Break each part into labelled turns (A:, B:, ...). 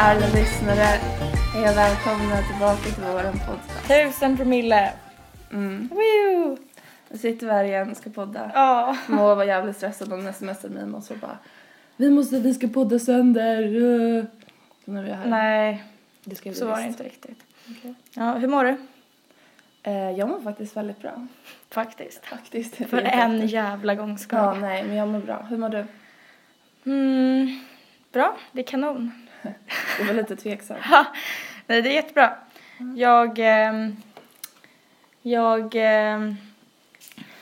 A: Alla lyssnare är välkomna tillbaka till våran podcast.
B: Tusen promille.
A: Mm.
B: Woo!
A: Nu sitter vi här igen och ska podda.
B: Ja.
A: Moa var jävligt stressad om smsade mig och så bara Vi måste, vi ska podda sönder. uh." Så nu är vi här.
B: Nej,
A: det ska vi
B: så var det inte riktigt.
A: Okej.
B: Ja, hur mår du?
A: Eh, jag mår faktiskt väldigt bra.
B: Faktiskt.
A: Faktiskt.
B: För en jävla gångs skull.
A: Ja, nej, men jag mår bra. Hur mår du?
B: Mm, bra, det är kanon.
A: Du var lite tveksam.
B: Ha, Nej, det är jättebra. Jag, ehm, jag ehm,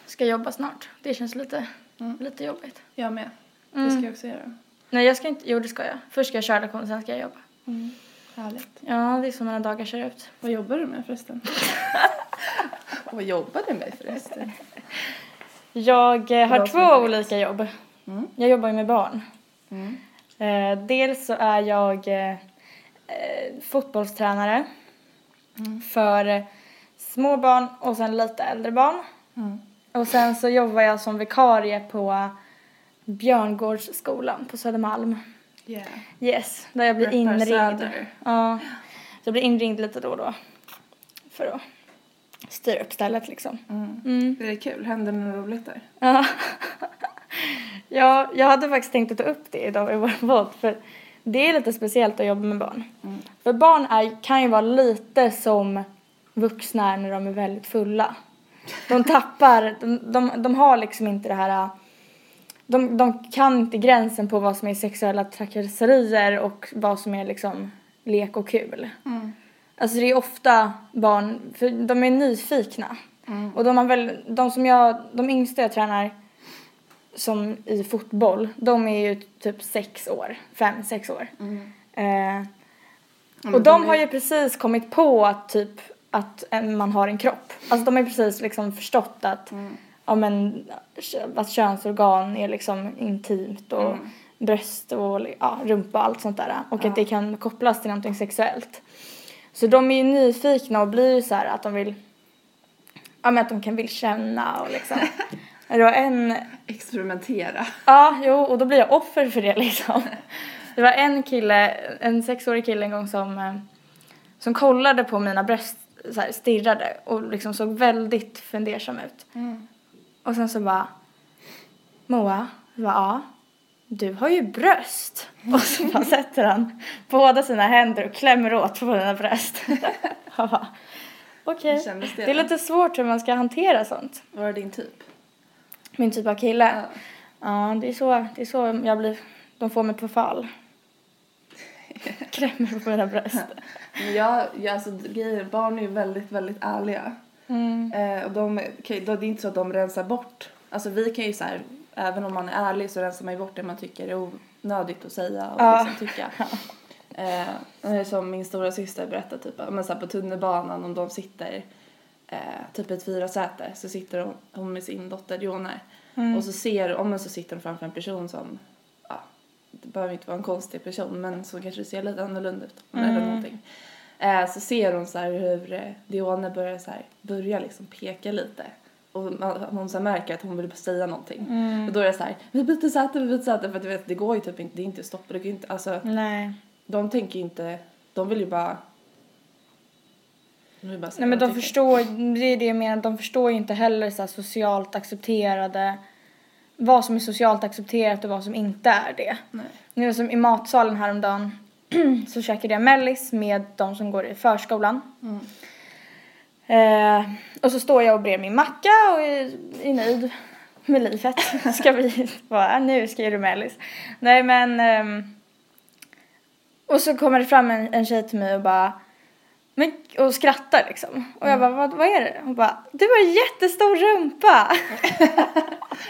B: ska jobba snart. Det känns lite,
A: Mm.
B: lite jobbigt.
A: Jag med. Det
B: Mm.
A: ska jag också göra.
B: Nej, jag ska inte, jo det ska jag. Först ska jag köra lektion, sen ska jag jobba.
A: Mm. Härligt.
B: Ja, det är så mina dagar ser ut.
A: Vad jobbar du med förresten? Vad jobbar du med förresten?
B: Jag eh, har två olika jobb.
A: Mm.
B: Jag jobbar ju med barn.
A: Mm.
B: Eh, dels så är jag eh, eh, fotbollstränare
A: Mm.
B: för små barn och sen lite äldre barn.
A: Mm.
B: Och sen så jobbar jag som vikarie på Björngårdsskolan på Södermalm.
A: Yeah.
B: Yes, där jag blir
A: Reppar
B: inringd.
A: Söder.
B: Ja, så jag blir inringd lite då och då för att styra upp stället liksom.
A: Mm.
B: Mm.
A: Det är kul. Händer det något roligt där?
B: Ja. ja, jag hade faktiskt tänkt att ta upp det idag i vår podd för det är lite speciellt att jobba med barn.
A: Mm.
B: För barn är, kan ju vara lite som vuxna är när de är väldigt fulla. De tappar, de, de, de har liksom inte det här, de, de kan inte gränsen på vad som är sexuella trakasserier och vad som är liksom lek och kul.
A: Mm.
B: Alltså det är ofta barn, för de är nyfikna.
A: Mm.
B: Och de har väl, de som jag, de yngsta jag tränar som i fotboll, de är ju typ sex år, fem, sex år.
A: Mm.
B: Eh, och de
A: är-
B: har ju precis kommit på att typ att en- man har en kropp. Alltså de har precis liksom förstått att,
A: Mm.
B: ja men, att könsorgan är liksom intimt och
A: Mm.
B: bröst och ja, rumpa och allt sånt där. Och
A: Ja.
B: att det kan kopplas till någonting sexuellt. Så de är ju nyfikna och blir ju så här att de vill, ja men att de kan vill känna och liksom. Det var en,
A: Experimentera.
B: ja jo och då blir jag offer för det liksom. Det var en kille, en sexårig kille en gång som, eh, som kollade på mina bröst så här, stirrade och liksom såg väldigt fundersam ut.
A: Mm.
B: Och sen så bara, Moa, jag bara, ja, du har ju bröst. Och så bara sätter han båda sina händer och klämmer åt på mina bröst. Bara, okej.
A: Kändes det
B: Det är lite svårt hur man ska hantera sånt.
A: Var det din typ?
B: Min typ av kille.
A: Ja.
B: Ja, det är så, det är så jag blir, de får mig på fall. Klämmer på mina bröst.
A: Men jag, jag alltså grejer, barn är ju väldigt, väldigt ärliga.
B: Mm.
A: Eh, och de, då, det är inte så att de rensar bort. Alltså vi kan ju så här, även om man är ärlig så rensar man ju bort det man tycker är onödigt att säga och
B: Ja.
A: liksom tycka. Eh, och det är som min stora syster berättade typ, men så här på tunnelbanan om de sitter eh, typ ett fyrasäte så sitter hon, hon med sin dotter Jone
B: Mm.
A: och så ser, om man så sitter hon framför en person som, ja, det behöver inte vara en konstig person men så kanske det ser lite annorlunda ut eller
B: Mm.
A: någonting. Eh, så ser hon så här hur eh, Dione börjar så här, börjar liksom peka lite. Och hon så märker att hon vill säga någonting.
B: Mm.
A: Och då är det så här, vi byter säte, vi byter säte. För att du vet, det går ju typ inte, det är inte stopp. Det går inte, alltså,
B: Nej.
A: de tänker ju inte, de vill ju bara... Bara
B: Nej men de förstår, det är det jag menar, de förstår ju inte heller så socialt accepterade, vad som är socialt accepterat och vad som inte är det.
A: Nej.
B: Nu som i matsalen häromdagen så käkade jag mellis med de som går i förskolan.
A: Mm.
B: Eh, och så står jag och brer min macka och är, är nöjd med livet. Ska vi vara, nu ska jag göra mellis. Nej men, ehm, och så kommer det fram en, en tjej till mig och bara, men, och skrattar liksom. Och jag bara, vad, vad är det? Hon bara, du har en jättestor rumpa.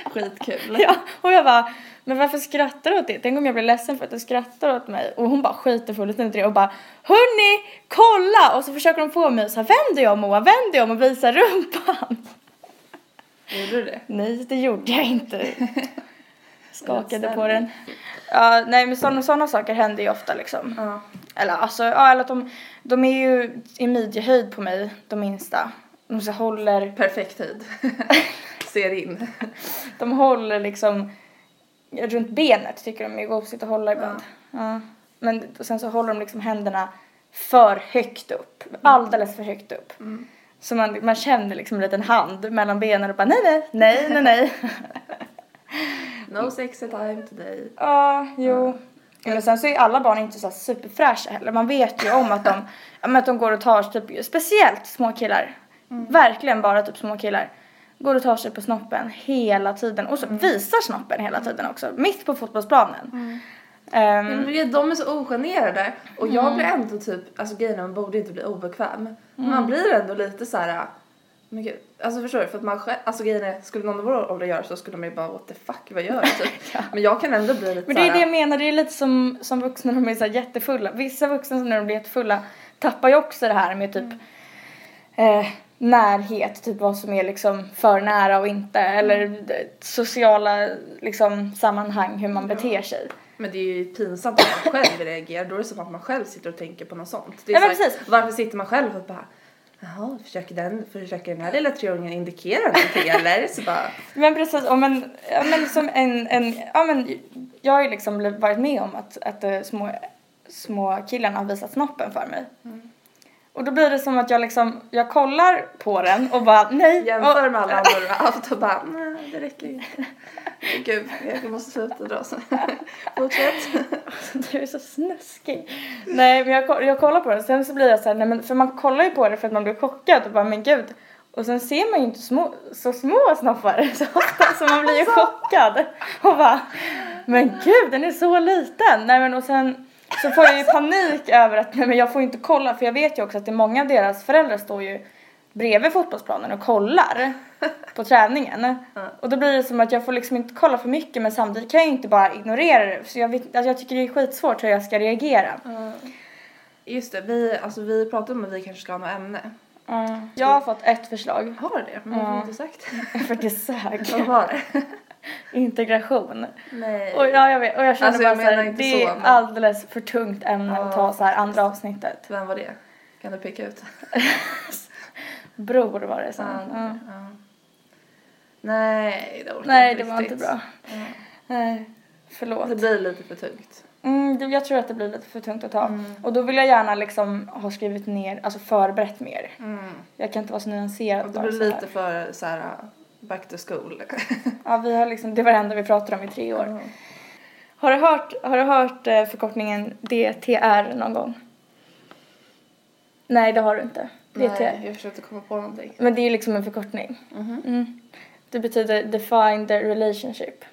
A: Skitkul.
B: ja, och jag bara, men varför skrattar du åt det? Tänk om jag blir ledsen för att du skrattar åt mig. Och hon bara skiter fullständigt i det och bara, hörni, kolla! Och så försöker de få mig så här, vänd dig om Moa, vänd dig om och visa rumpan.
A: Gjorde du det?
B: Nej, det gjorde jag inte. Skakade på den. Ja, nej men sådana såna saker händer ju ofta liksom.
A: Ja.
B: Eller alltså, ja, eller att de, de är ju i midjehöjd på mig, de minsta. De så håller,
A: Perfekt höjd. Ser in.
B: de håller liksom runt benet tycker de är gosigt att hålla ibland. Ja. Men och sen så håller de liksom händerna för högt upp. Alldeles för högt upp. Så man, man känner liksom en liten hand mellan benen och bara nej, nej, nej, nej, nej.
A: No sexy time today.
B: Ja, jo. Men sen så är alla barn inte så superfräscha heller. Man vet ju om att de, ja, att de går och tar typ, speciellt små killar. Verkligen bara typ små killar. Går och tar sig på snoppen hela tiden. Och så visar snoppen hela tiden också. Mitt på fotbollsplanen.
A: Men du vet, de är så ogenerade och jag blir ändå typ, alltså grejen man borde inte bli obekväm. Man blir ändå lite så här. Men gud, alltså förstår du? För att man själv, alltså grejen är, skulle någon av vår ålder göra så skulle man ju bara what the fuck, vad gör jag typ? Men jag kan ändå bli lite
B: Men det är det jag menar, det är lite som, som vuxna när de är så här jättefulla. Vissa vuxna när de blir jättefulla tappar ju också det här med typ eh, närhet, typ vad som är liksom för nära och inte. Eller eh, sociala liksom sammanhang, hur man beter sig.
A: Men det är ju pinsamt att man själv reagerar, då är det som att man själv sitter och tänker på något sånt. Det är
B: Ja,
A: så här. Varför sitter man själv och bara Jaha, försöker den, försöker den här lilla treåringen indikera någonting eller? Så bara,
B: Men precis, och men, ja, men som en, en, ja men jag har ju liksom varit med om att, att eh, små, små killarna har visat snoppen för mig. Och då blir det som att jag liksom, jag kollar på den och bara nej.
A: jämför med alla andra du har haft och bara nej det räcker inte. Gud, jag måste sluta dra så. Fortsätt.
B: Du är så snuskig. Nej men jag, jag kollar på den sen så blir jag så här, nej men för man kollar ju på det för att man blir chockad och bara men gud. Och sen ser man ju inte små, så små snoppar så ofta så man blir ju chockad. Och bara men gud den är så liten. Nej men och sen så får jag ju panik över att nej men jag får inte kolla för jag vet ju också att det är många av deras föräldrar står ju bredvid fotbollsplanen och kollar på träningen. Och då blir det som att jag får liksom inte kolla för mycket men samtidigt kan jag ju inte bara ignorera det. Så jag, vet, alltså jag tycker det är skitsvårt hur jag ska reagera.
A: Just det, vi, alltså, vi pratade om att vi kanske ska ha något ämne.
B: Jag har fått ett förslag
A: Har du det? Men varför inte sagt?
B: för det sög.
A: Vad var det?
B: Integration.
A: Nej.
B: Och ja, jag vet. Och jag känner
A: Alltså, jag
B: bara så här,
A: menar inte
B: det
A: så,
B: är
A: men-
B: alldeles för tungt ämne
A: Ja,
B: att ta så här andra avsnittet.
A: Vem var det? Kan du peka ut?
B: Bror var det sen.
A: Ja,
B: Ja.
A: ja. Nej, det orkar
B: Nej,
A: inte
B: det var inte bra.
A: Ja.
B: Nej, förlåt.
A: Det blir lite för tungt.
B: Mm, jag tror att det blir lite för tungt att ta.
A: Mm.
B: Och då vill jag gärna liksom ha skrivit ner, alltså förberett mer.
A: Mm.
B: Jag kan inte vara så nyanserad
A: Och det blir lite för så här back to school.
B: Ja, vi har liksom, det var det enda vi pratade om i tre år.
A: Ja.
B: Har du hört, har du hört eh, förkortningen DTR någon gång? Nej, det har du inte. DTR.
A: Nej, jag försökte komma på någonting.
B: Men det är ju liksom en förkortning.
A: Mhm.
B: Mm. Det betyder define the relationship.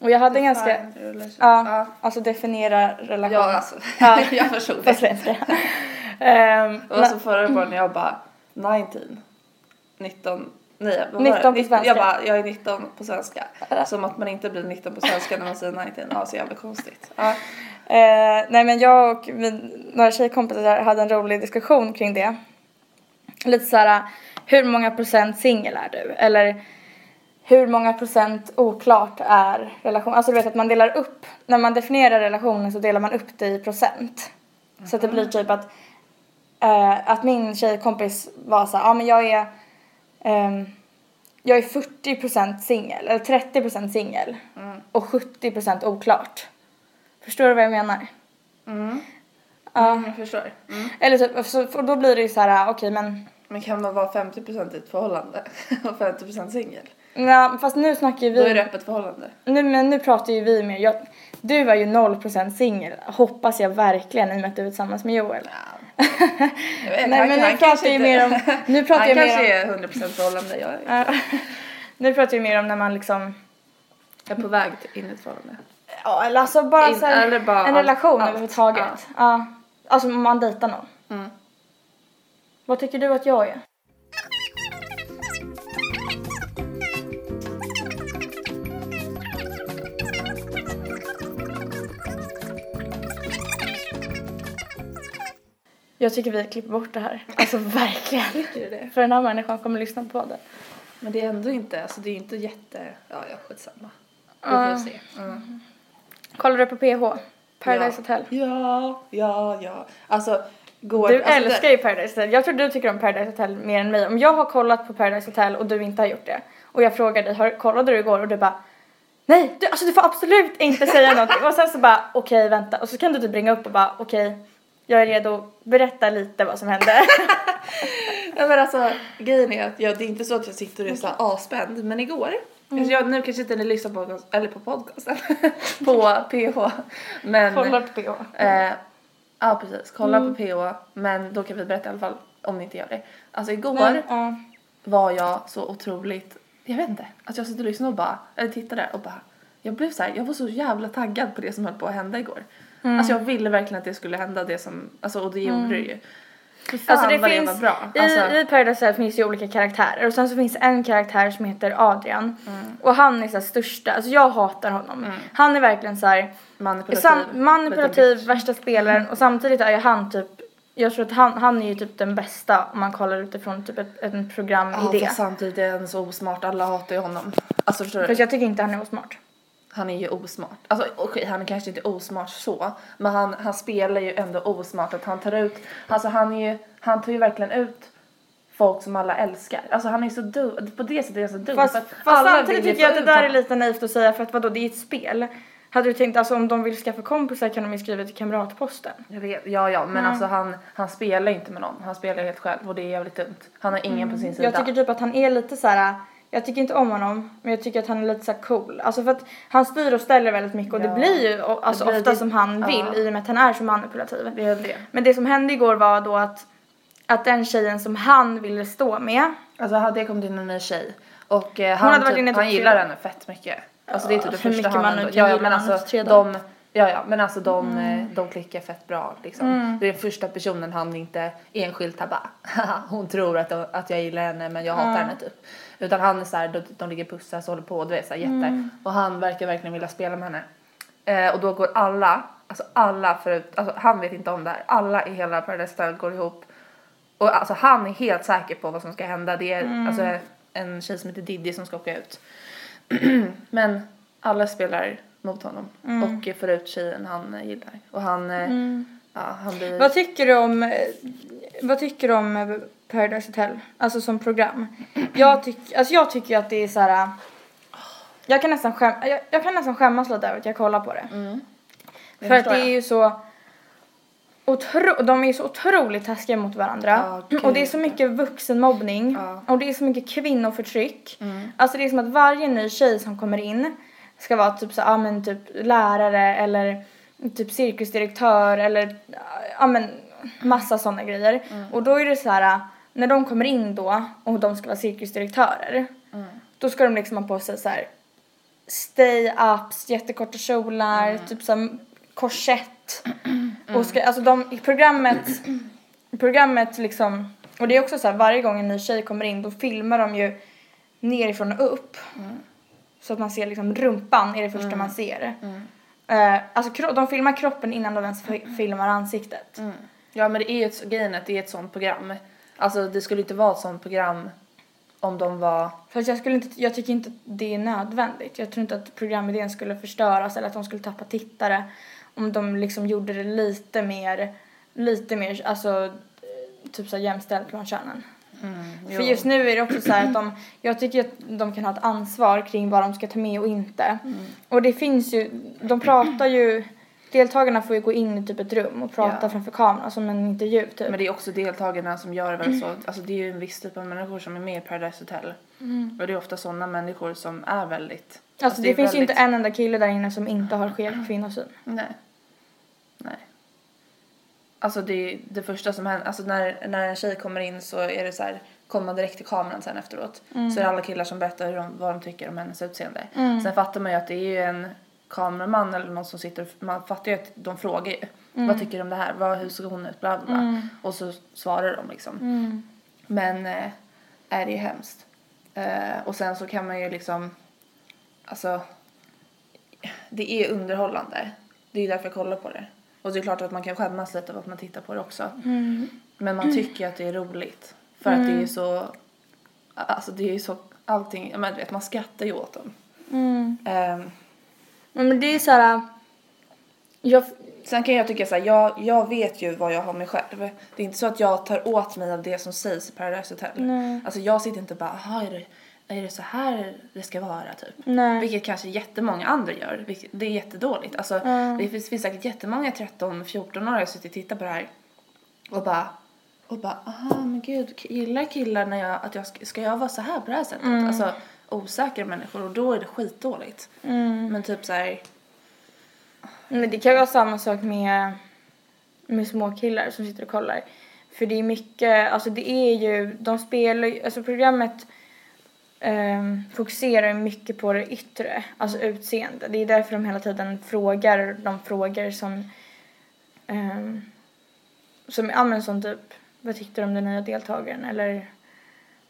B: Och jag hade ganska,
A: Define the relationship.
B: ja, alltså definiera relation.
A: Ja, alltså.
B: Ja.
A: jag förstod
B: på
A: det.
B: svenska. Ehm,
A: Det var som förra gången jag bara 19, 19, nej var
B: 19 på svenska.
A: Jag bara, jag är 19 på svenska. Som att man inte blir 19 på svenska när man säger 19. Ja, så jävla konstigt. Ja.
B: Eh, nej men jag och min, några tjejkompisar hade en rolig diskussion kring det. Lite så här, hur många procent singel är du? Eller hur många procent oklart är relation? Alltså du vet att man delar upp, när man definierar relationen så delar man upp det i procent. Så att det blir typ att, eh, att min tjejkompis var så här, ja men jag är, ehm, jag är 40 procent singel, eller 30 procent singel
A: Mm.
B: och 70 procent oklart. Förstår du vad jag menar?
A: Mm.
B: Ja.
A: Mm, jag förstår. Mm.
B: Eller typ, så, då blir det ju så här, okej men,
A: Men kan man vara 50% i ett förhållande och 50% singel?
B: ja, fast nu snackar ju
A: Då är
B: vi,
A: det öppet förhållande.
B: nu, men nu pratar ju vi mer, jag, du är ju 0% singel, hoppas jag verkligen i och med att du är tillsammans med Joel.
A: Ja.
B: Nej
A: han-
B: men
A: han
B: nu pratar
A: kanske
B: ju mer om, nu pratar
A: Han kanske
B: mer om,
A: är 100% förhållande. Jag är,
B: nu pratar jag mer om när man liksom,
A: jag är på väg in i ett förhållande.
B: ja eller alltså bara
A: In-
B: så här,
A: eller bara
B: en
A: allt-
B: relation
A: allt.
B: överhuvudtaget. Ja. Alltså om man dejtar någon.
A: Mm.
B: Vad tycker du att jag är? Jag tycker vi klipper bort det här. Alltså verkligen.
A: Tycker du det?
B: För den här människan kommer lyssna på det.
A: Men det är ändå inte, alltså det är inte jätte, ja ja skitsamma. Vi får se. Mm.
B: Kollar du på PH? Paradise
A: Ja.
B: Hotel?
A: Ja, ja, ja. Alltså, går...
B: Du
A: alltså,
B: älskar ju Paradise Hotel. Jag tror du tycker om Paradise Hotel mer än mig. Om jag har kollat på Paradise Hotel och du inte har gjort det och jag frågar dig, har, kollade du igår och du bara nej, du, alltså du får absolut inte säga någonting. Och sen så bara, okej vänta. Och så kan du typ ringa upp och bara, okej, jag är redo, berätta lite vad som hände.
A: Ja men alltså grejen är att jag, det är inte så att jag sitter och är så här asspänd men igår Alltså jag, nu kanske inte ni lyssnar på, podcast- eller på podcasten, på PH. Men,
B: Kolla på PH.
A: Eh, ja precis, kolla på PH. Men då kan vi berätta i alla fall om ni inte gör det. Alltså igår
B: Men, ja.
A: var jag så otroligt, jag vet inte, att jag satt och lyssnade och bara, eller tittade och bara, jag blev så här, jag var så jävla taggad på det som höll på att hända igår.
B: Mm.
A: Alltså jag ville verkligen att det skulle hända det som, alltså och det gjorde det ju. Fy fan
B: Alltså det
A: vad
B: finns,
A: det var bra.
B: i,
A: Alltså,
B: i Paradise Hotel finns ju olika karaktärer och sen så finns en karaktär som heter Adrian
A: Mm.
B: och han är så här största, alltså jag hatar honom. Han är verkligen så här
A: manipulativ.
B: sam, manipulativ, värsta spelaren och samtidigt är ju han typ jag tror att han, han är ju typ den bästa om man kollar utifrån typ ett, ett programidé.
A: Ja fast samtidigt är han så osmart, alla hatar ju honom. Alltså förstår du?
B: Fast jag tycker inte han är osmart.
A: Han är ju osmart. Alltså okej, han är kanske inte osmart så, men han, han spelar ju ändå osmart att han tar ut, alltså han är ju, han tar ju verkligen ut folk som alla älskar. Alltså han är så dum, på det sättet är han så dum.
B: Fast, fast samtidigt tycker jag att det där är lite naivt att säga för att vadå det är ett spel. Hade du tänkt alltså om de vill skaffa kompisar kan de ju skriva till kamratposten.
A: Jag vet, ja ja, men alltså han, han spelar inte med någon, han spelar helt själv och det är jävligt dumt. Han har ingen på sin sida.
B: Jag tycker typ att han är lite så här. Jag tycker inte om honom, men jag tycker att han är lite så cool. Alltså för att han styr och ställer väldigt mycket och
A: Ja.
B: det blir ju alltså
A: blir
B: ofta
A: det-
B: som han
A: ja.
B: vill i och med att han är så manipulativ.
A: det är det.
B: Men det som hände igår var då att, att den tjejen som han ville stå med,
A: Alltså hade det kommit in en ny tjej och eh,
B: hade
A: han,
B: varit
A: typ,
B: typ
A: han gillar henne fett mycket. Alltså det är typ det första han ändå, ja, ja men alltså de, ja ja men alltså de,
B: Mm.
A: eh, de klickar fett bra liksom. Det är den första personen han inte enskilt har bara "Haha, hon tror att, att jag gillar henne men jag hatar henne typ. Utan han är såhär, de, de ligger pussas och håller på och du vet såhär jätte.
B: Mm.
A: Och han verkar verkligen vilja spela med henne. Eh, och då går alla, alltså alla förut, alltså han vet inte om det här, alla i hela Paradise Hotel går ihop och alltså han är helt säker på vad som ska hända. Det är alltså en tjej som heter Diddy som ska åka ut. Men alla spelar mot honom och får ut tjejen han gillar. Och han, eh, ja, han blir...
B: vad tycker du om, eh, vad tycker du om eh, Paradise Hotel? Alltså som program. Jag, tyck, alltså jag tycker att det är så här. Jag kan, nästan skäm, jag, jag kan nästan skämmas lite över att jag kollar på det.
A: Mm. Det
B: För att det är
A: jag.
B: ju så otro, de är ju så otroligt taskiga mot varandra.
A: Gud.
B: och det är så mycket vuxenmobbning.
A: Mm.
B: Och det är så mycket kvinnoförtryck. Alltså det är som att varje ny tjej som kommer in ska vara typ så, ja men typ lärare eller typ cirkusdirektör eller ja men massa sådana grejer.
A: Mm.
B: Och då är det så här när de kommer in då och de ska vara cirkusdirektörer.
A: Mm.
B: Då ska de liksom ha på sig så här stay-ups, jättekorta kjolar,
A: Mm.
B: typ som korsett. Och ska, alltså de, programmet, programmet liksom, och det är också så här varje gång en ny tjej kommer in då filmar de ju nerifrån och upp.
A: Mm.
B: Så att man ser liksom rumpan är det första man ser. Eh, alltså de filmar kroppen innan de ens fi- filmar ansiktet.
A: Mm. Ja men det är ju ett, grejen att det är ett sånt program. Alltså det skulle inte vara ett sånt program om de var
B: Fast jag, skulle inte, jag tycker inte att det är nödvändigt. Jag tror inte att programidén skulle förstöras eller att de skulle tappa tittare om de liksom gjorde det lite mer, lite mer, alltså typ så jämställt mellan könen. För just nu är det också så här att de, jag tycker att de kan ha ett ansvar kring vad de ska ta med och inte. Och det finns ju, de pratar ju, deltagarna får ju gå in i typ ett rum och prata
A: Ja.
B: framför kameran som en intervju typ.
A: Men det är också deltagarna som gör det väl så. Alltså det är ju en viss typ av människor som är med i Paradise Hotel. Och det är ofta sådana människor som är väldigt...
B: alltså, det,
A: är
B: finns ju
A: väldigt-
B: inte en enda kille där inne som inte har skev kvinnosyn.
A: Nej. Nej. Alltså det, det första som händer, alltså när, när en tjej kommer in så är det så här, kommer man direkt till kameran sen efteråt. Så är det alla killar som berättar hur de, vad de tycker om hennes utseende. Sen fattar man ju att det är ju en kameraman eller någon som sitter man fattar ju att de frågar ju. Vad tycker du om det här? Vad, hur såg hon ut? Bla bla bla. Och så svarar de liksom. Men eh, är det ju hemskt. Eh, och sen så kan man ju liksom, alltså det är underhållande. Det är därför jag kollar på det. Och det är klart att man kan skämmas lite av att man tittar på det också. Men man tycker att det är roligt. För att det är ju så, alltså det är ju så allting, men du vet man skrattar ju åt dem. Ehm,
B: Men det är så här. Jag,
A: sen kan jag tycka så här, jag, jag vet ju vad jag har mig själv. Det är inte så att jag tar åt mig av det som sägs i Paradise Hotel.
B: Nej.
A: Alltså jag sitter inte bara, aha är det, är det så här det ska vara typ?
B: Nej.
A: Vilket kanske jättemånga andra gör. vilket- Det är jättedåligt. Alltså,
B: Ja.
A: Det finns, finns säkert jättemånga 13-14-åringar som sitter och tittar på det här och bara och bara, aha men gud, gillar killar när jag, att jag ska, ska jag vara så här på det här sättet? Alltså osäkra människor och då är det skitdåligt.
B: Mm.
A: Men typ så här,
B: Men det kan vara samma sak med, med små killar som sitter och kollar. För det är mycket, alltså det är ju, de spelar ju, alltså programmet ehm, fokuserar mycket på det yttre, alltså utseende. Det är därför de hela tiden frågar de frågor som, um, som, ja men som typ, vad tyckte du om den nya deltagaren eller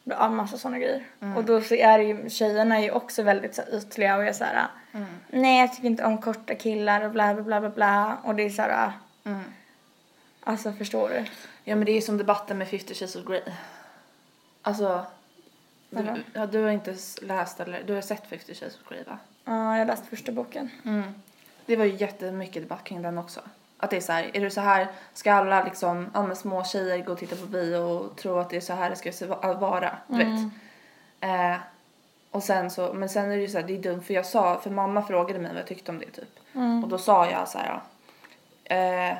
B: ja, massa sådana grejer. Och då så är det ju, tjejerna är ju också väldigt så här, ytliga och är så här, nej jag tycker inte om korta killar och bla bla bla bla bla och det är så här,
A: mm.
B: alltså förstår du?
A: ja men det är som debatten med 50 Shades of Grey. Alltså, du, ja, du har inte läst eller, du har sett 50 Shades of Grey va?
B: Ja, jag läste första boken.
A: Det var ju jättemycket debatt kring den också. Att det är så här, är det så här, ska alla liksom, ja små tjejer gå och titta på bio och tro att det är så här det ska vara, du vet. Eh, och sen så, men sen är det ju så här, det är dumt för jag sa, för mamma frågade mig vad jag tyckte om det typ. Och då sa jag så här, eh,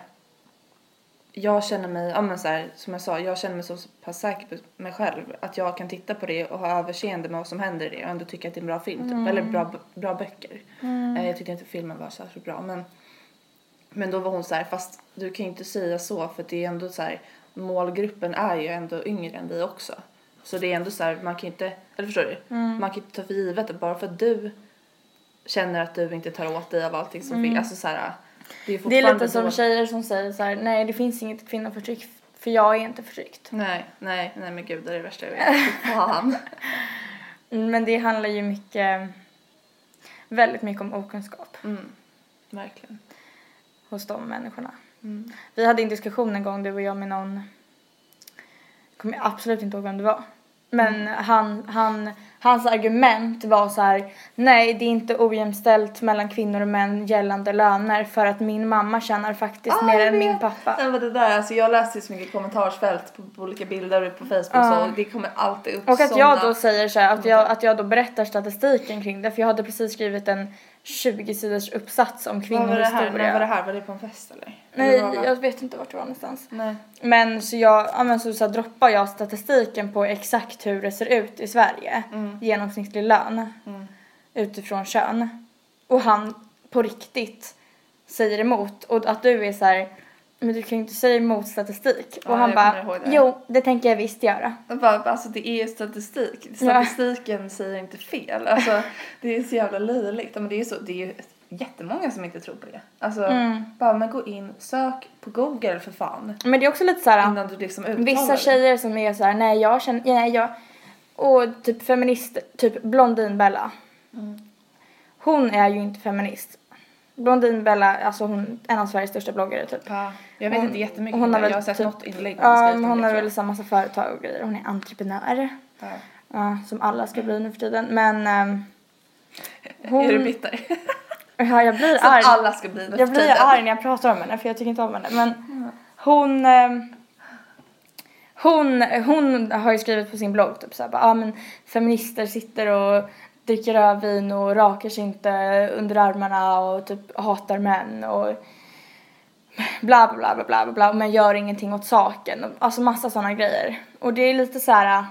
A: jag känner mig, ja men så här, som jag sa, jag känner mig så pass säker på mig själv att jag kan titta på det och ha överseende med vad som händer i det och ändå tycka att det är en bra film, typ. eller bra, bra böcker. Eh, jag tyckte inte filmen var särskilt bra men men då var hon så här, fast du kan ju inte säga så för det är ändå så här, målgruppen är ju ändå yngre än vi också. Så det är ändå så här, man kan inte, eller förstår du? Man kan inte ta för givet att bara för att du känner att du inte tar åt dig av allting som finns, alltså så här, det är
B: Det är lite som
A: då-
B: tjejer som säger så här, nej det finns inget kvinnoförtryck för jag är inte förtryckt.
A: Nej, nej, nej men gud det är det värsta jag vet. Fan.
B: Men det handlar ju mycket, väldigt mycket om okunskap
A: Mm, verkligen.
B: Hos de människorna.
A: Mm.
B: Vi hade en diskussion en gång du och jag med någon, jag kommer absolut inte ihåg vem det var. Men
A: Mm.
B: han, han, hans argument var så här, nej det är inte ojämställt mellan kvinnor och män gällande löner för att min mamma tjänar faktiskt
A: Ah,
B: mer än min pappa.
A: Nej men det där, alltså jag läste ju så mycket kommentarsfält på, på olika bilder på Facebook
B: Ja.
A: så det kommer alltid upp
B: Och att jag då säger så här, att jag, att jag då berättar statistiken kring det för jag hade precis skrivit en 20 sidors uppsats om
A: Vad var det här?
B: kvinnohistoria.
A: Var det här? Var det på en fest eller?
B: Nej,
A: Eller
B: jag vet inte vart det var någonstans.
A: Nej.
B: Men så jag, ja men så, så droppar jag statistiken på exakt hur det ser ut i Sverige.
A: Mm.
B: Genomsnittlig lön. Utifrån kön. Och han på riktigt säger emot. Och att du är så här, men du kan ju inte säga emot statistik.
A: Ja,
B: och han bara, jo det tänker jag visst göra.
A: Jag Bara, alltså det är statistik. Statistiken säger inte fel. Alltså det är så jävla löjligt. Men det är, så, det är ju jättemånga som inte tror på det. Alltså
B: Mm.
A: bara men gå in, sök på google för fan.
B: Men det är också lite så här.
A: Innan du liksom uttalar
B: Vissa tjejer som är så här, nej jag känner, nej jag, och typ feminist, typ Blondinbella.
A: Mm.
B: Hon är ju inte feminist. Blondinbella, alltså hon, en av Sveriges största bloggare typ.
A: Ja, jag vet
B: Hon-
A: inte jättemycket
B: hon har väl
A: Jag har sett
B: typ-
A: något inlägg
B: Ja, hon
A: det,
B: har väl så massa företag och grejer. Hon är entreprenör.
A: jag. Ja.
B: Ja, som alla ska bli nu för tiden. Men ehm, hon...
A: Är du bitter?
B: Ja, jag blir
A: Som
B: arg.
A: alla ska bli nu
B: Jag
A: för
B: blir
A: tiden.
B: arg när jag pratar om henne för jag tycker inte om henne. Men hon, ehm, hon, hon har ju skrivit på sin blogg typ såhär, ah, men feminister sitter och dricker rödvin och rakar sig inte under armarna och typ hatar män och bla bla bla bla bla bla men gör ingenting åt saken. Alltså massa sådana grejer. Och det är lite så här.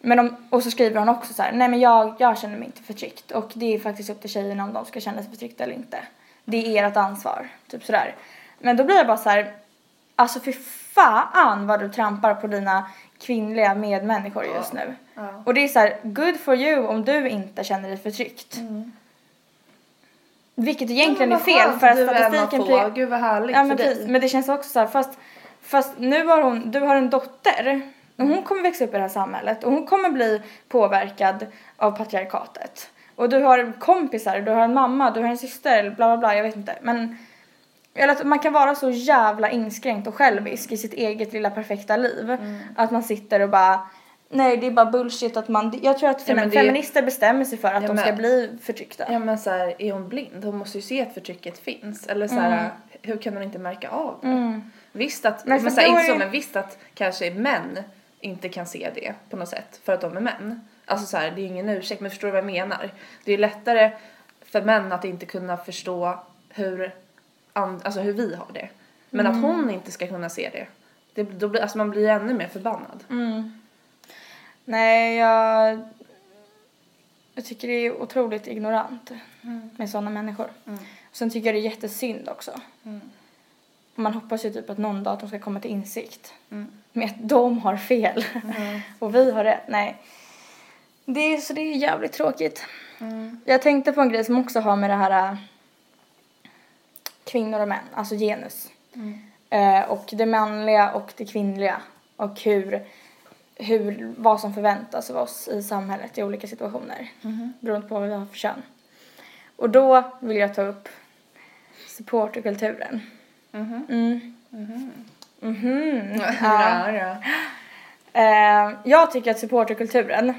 B: Men om, och så skriver hon också så här, nej men jag, jag känner mig inte förtryckt och det är faktiskt upp till tjejerna om de ska känna sig förtryckta eller inte. Det är ert ansvar, typ sådär. Men då blir jag bara så här, alltså för fan vad du trampar på dina kvinnliga medmänniskor just nu. Och det är så här, good for you om du inte känner dig förtryckt. Vilket egentligen är
A: Mm.
B: fel för att
A: du
B: statistiken...
A: få.
B: pre-
A: Gud vad härligt
B: Ja
A: för
B: men
A: dig.
B: precis, men det känns också så här, fast, fast nu har hon, du har en dotter och hon kommer växa upp i det här samhället och hon kommer bli påverkad av patriarkatet. Och du har kompisar, du har en mamma, du har en syster, bla bla bla, jag vet inte. Men eller att man kan vara så jävla inskränkt och självisk i sitt eget lilla perfekta liv.
A: Mm.
B: Att man sitter och bara Nej det är bara bullshit att man, jag tror att
A: Ja, men det-
B: feminister bestämmer sig för att
A: Ja,
B: de ska
A: men-
B: bli förtryckta.
A: Ja men så här, är hon blind? Hon måste ju se att förtrycket finns. Eller så här, hur kan hon inte märka av det?
B: Mm.
A: Visst att,
B: Men
A: men, så här, inte
B: är-
A: så, men visst att kanske män inte kan se det på något sätt för att de är män. Alltså så här, det är ingen ursäkt men förstår du vad jag menar? Det är lättare för män att inte kunna förstå hur, alltså hur vi har det. Men att hon inte ska kunna se det. det då blir, alltså man blir ännu mer förbannad.
B: Nej, jag, jag tycker det är otroligt ignorant med sådana människor. Sen tycker jag det är jättesynd också. Och Man hoppas ju typ att någon dag att de ska komma till insikt med att de har fel och vi har rätt. Nej. Det är, så det är jävligt tråkigt. Jag tänkte på en grej som också har med det här äh, kvinnor och män, alltså genus. Eh, och det manliga och det kvinnliga och hur, hur, vad som förväntas av oss i samhället i olika situationer. Beroende på vad vi har för kön. Och då vill jag ta upp supporterkulturen. Mm. Mhm. Ja.
A: Ja, ja.
B: Eh, jag tycker att supporterkulturen,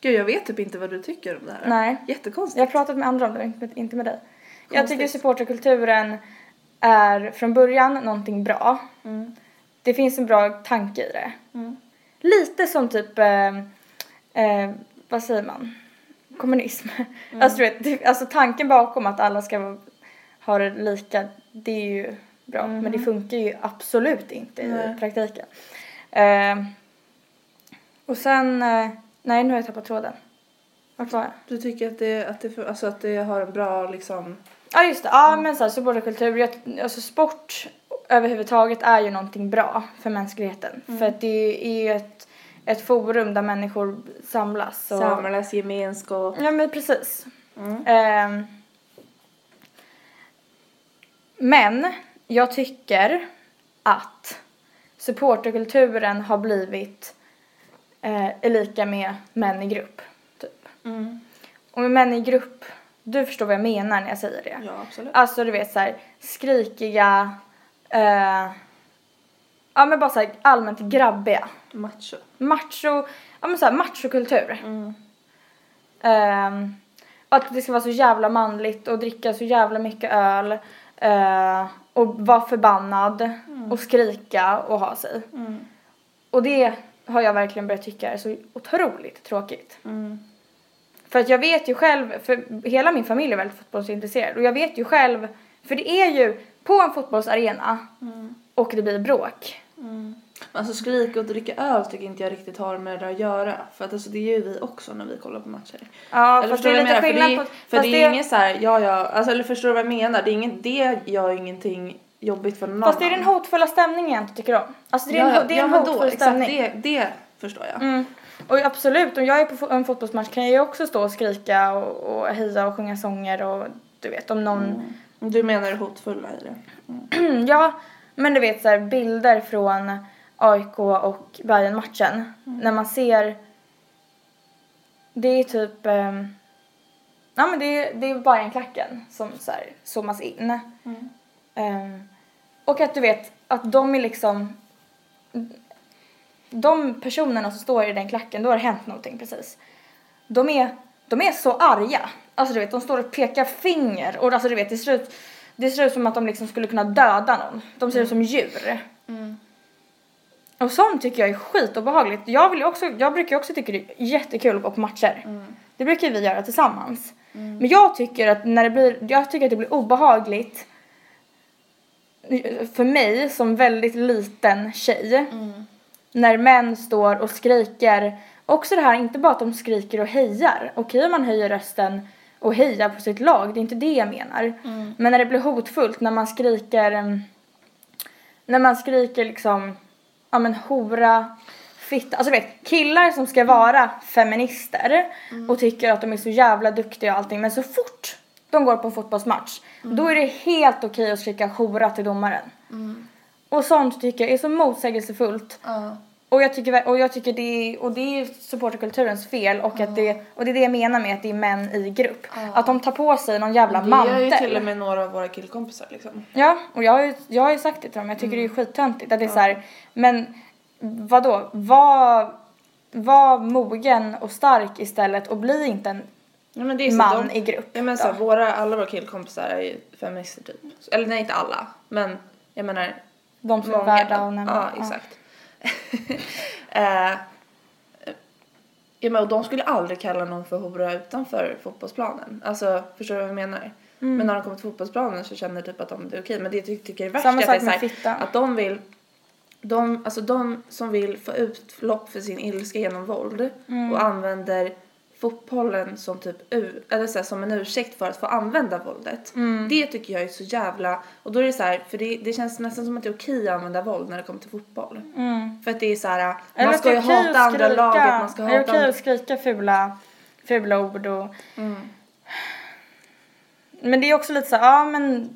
A: Gud jag vet typ inte vad du tycker om det här.
B: nej,
A: Jättekonstigt.
B: jag har pratat med andra om det, inte med dig. Jag tycker supporterkulturen är från början någonting bra.
A: Mm.
B: Det finns en bra tanke i det. Lite som typ, eh, eh, vad säger man? Kommunism.
A: Mm.
B: Alltså, du vet, alltså tanken bakom att alla ska ha det lika, det är ju bra. Men det funkar ju absolut inte i
A: Mm.
B: Praktiken. Eh, och sen, eh, nej nu har jag tappat tråden. Vart var jag?
A: Du tycker att det, att, det, alltså att det har en bra liksom...
B: Ja just det, ja men så här, supporterkultur, alltså sport överhuvudtaget är ju någonting bra för mänskligheten. För att det är ju ett, ett forum där människor samlas. Och,
A: Samlas, gemenskap.
B: Ja men precis.
A: Mm.
B: Ehm, men jag tycker att supporterkulturen har blivit eh, lika med män i grupp.
A: Mm.
B: Och med män i grupp, du förstår vad jag menar när jag säger det.
A: Ja absolut.
B: Alltså du vet så här skrikiga, eh, ja men bara så här allmänt grabbiga.
A: Macho.
B: Macho, ja men så här machokultur.
A: Mm.
B: Ehm, att det ska vara så jävla manligt och dricka så jävla mycket öl. eh, och vara förbannad och skrika och ha sig.
A: Mm.
B: Och det har jag verkligen börjat tycka är så otroligt tråkigt.
A: Mm.
B: För att jag vet ju själv, för hela min familj är väldigt fotbollsintresserad och jag vet ju själv, för det är ju på en fotbollsarena och det blir bråk.
A: Alltså skrika och dricka öl tycker inte jag riktigt har med det att göra. För att alltså, det gör ju vi också när vi kollar på matcher.
B: Ja,
A: Eller
B: fast det är lite
A: menar?
B: skillnad
A: För det,
B: på...
A: för
B: fast
A: det är inget så här, ja ja, alltså, eller förstår du vad jag menar? Det, är inget, det gör ingenting jobbigt för någon
B: Fast det är den
A: annan.
B: hotfulla stämningen jag inte tycker om. Alltså det är en,
A: ja, ja,
B: det är
A: ja,
B: en hotfull
A: då, exakt,
B: stämning.
A: det, det förstår jag.
B: Mm. Och absolut, om jag är på en fotbollsmatch kan jag ju också stå och skrika och, och heja och sjunga sånger och du vet om någon...
A: Du menar det hotfulla i det?
B: ja, men du vet så här, bilder från AIK och Bayern-matchen. När man ser... Det är typ... ehm, ja men det är, det är Bayern-klacken som så här, zoomas in. Ehm, och att du vet att de är liksom... De personerna som står i den klacken, då har det hänt någonting precis. De är, de är så arga. Alltså du vet, de står och pekar finger och alltså du vet, det ser ut, det ser ut som att de liksom skulle kunna döda någon. De ser ut som djur. Och sånt tycker jag är skitobehagligt. Jag, vill också, jag brukar också tycka det är jättekul att gå på matcher. Det brukar vi göra tillsammans. Men jag tycker att när det blir, jag tycker att det blir obehagligt för mig som väldigt liten tjej när män står och skriker. Också det här, inte bara att de skriker och hejar. Okej om man höjer rösten och hejar på sitt lag, det är inte det jag menar. Men när det blir hotfullt, när man skriker, em, när man skriker liksom, ja men hora, fitta. Alltså du vet, killar som ska vara feminister och tycker att de är så jävla duktiga och allting. Men så fort de går på en fotbollsmatch, då är det helt okej att skrika hora till domaren. Och sånt tycker jag är så motsägelsefullt.
A: Ja.
B: Och jag tycker, och jag tycker det är, och det är supporterkulturens fel och, att det, och det är det jag menar med att det är män i grupp. Att de tar på sig någon jävla
A: Det
B: mantel.
A: gör ju till och med några av våra killkompisar liksom.
B: Ja, och jag har ju, jag har ju sagt det till dem, jag tycker det är skittöntigt att det är så här, men vadå, var, var mogen och stark istället och bli inte en
A: Ja, men det är så
B: man
A: de,
B: i grupp.
A: Ja men så här, våra, alla våra killkompisar är ju feminister typ. Eller nej inte alla, men jag menar
B: De som är värda att nämna.
A: Ja exakt. eh, Ja, men och de skulle aldrig kalla någon för hora utanför fotbollsplanen. Alltså, förstår du vad jag menar? Men när de kommer till fotbollsplanen så känner typ att de det är okej. Men det jag tycker är värst
B: Samma sak
A: att,
B: med
A: så här,
B: fitta.
A: att de vill de, alltså de som vill få utlopp för sin ilska genom våld
B: Mm.
A: och använder fotbollen som typ ur, eller så här, som en ursäkt för att få använda våldet.
B: Mm.
A: Det tycker jag är så jävla, och då är det så här, för det, det känns nästan som att det är okej att använda våld när det kommer till fotboll.
B: Mm.
A: För att det är så här,
B: Eller
A: man ska ju hata andra laget, man ska
B: Är det
A: hata
B: okej att skrika fula, fula ord och...
A: Mm.
B: Men det är också lite så här, ja men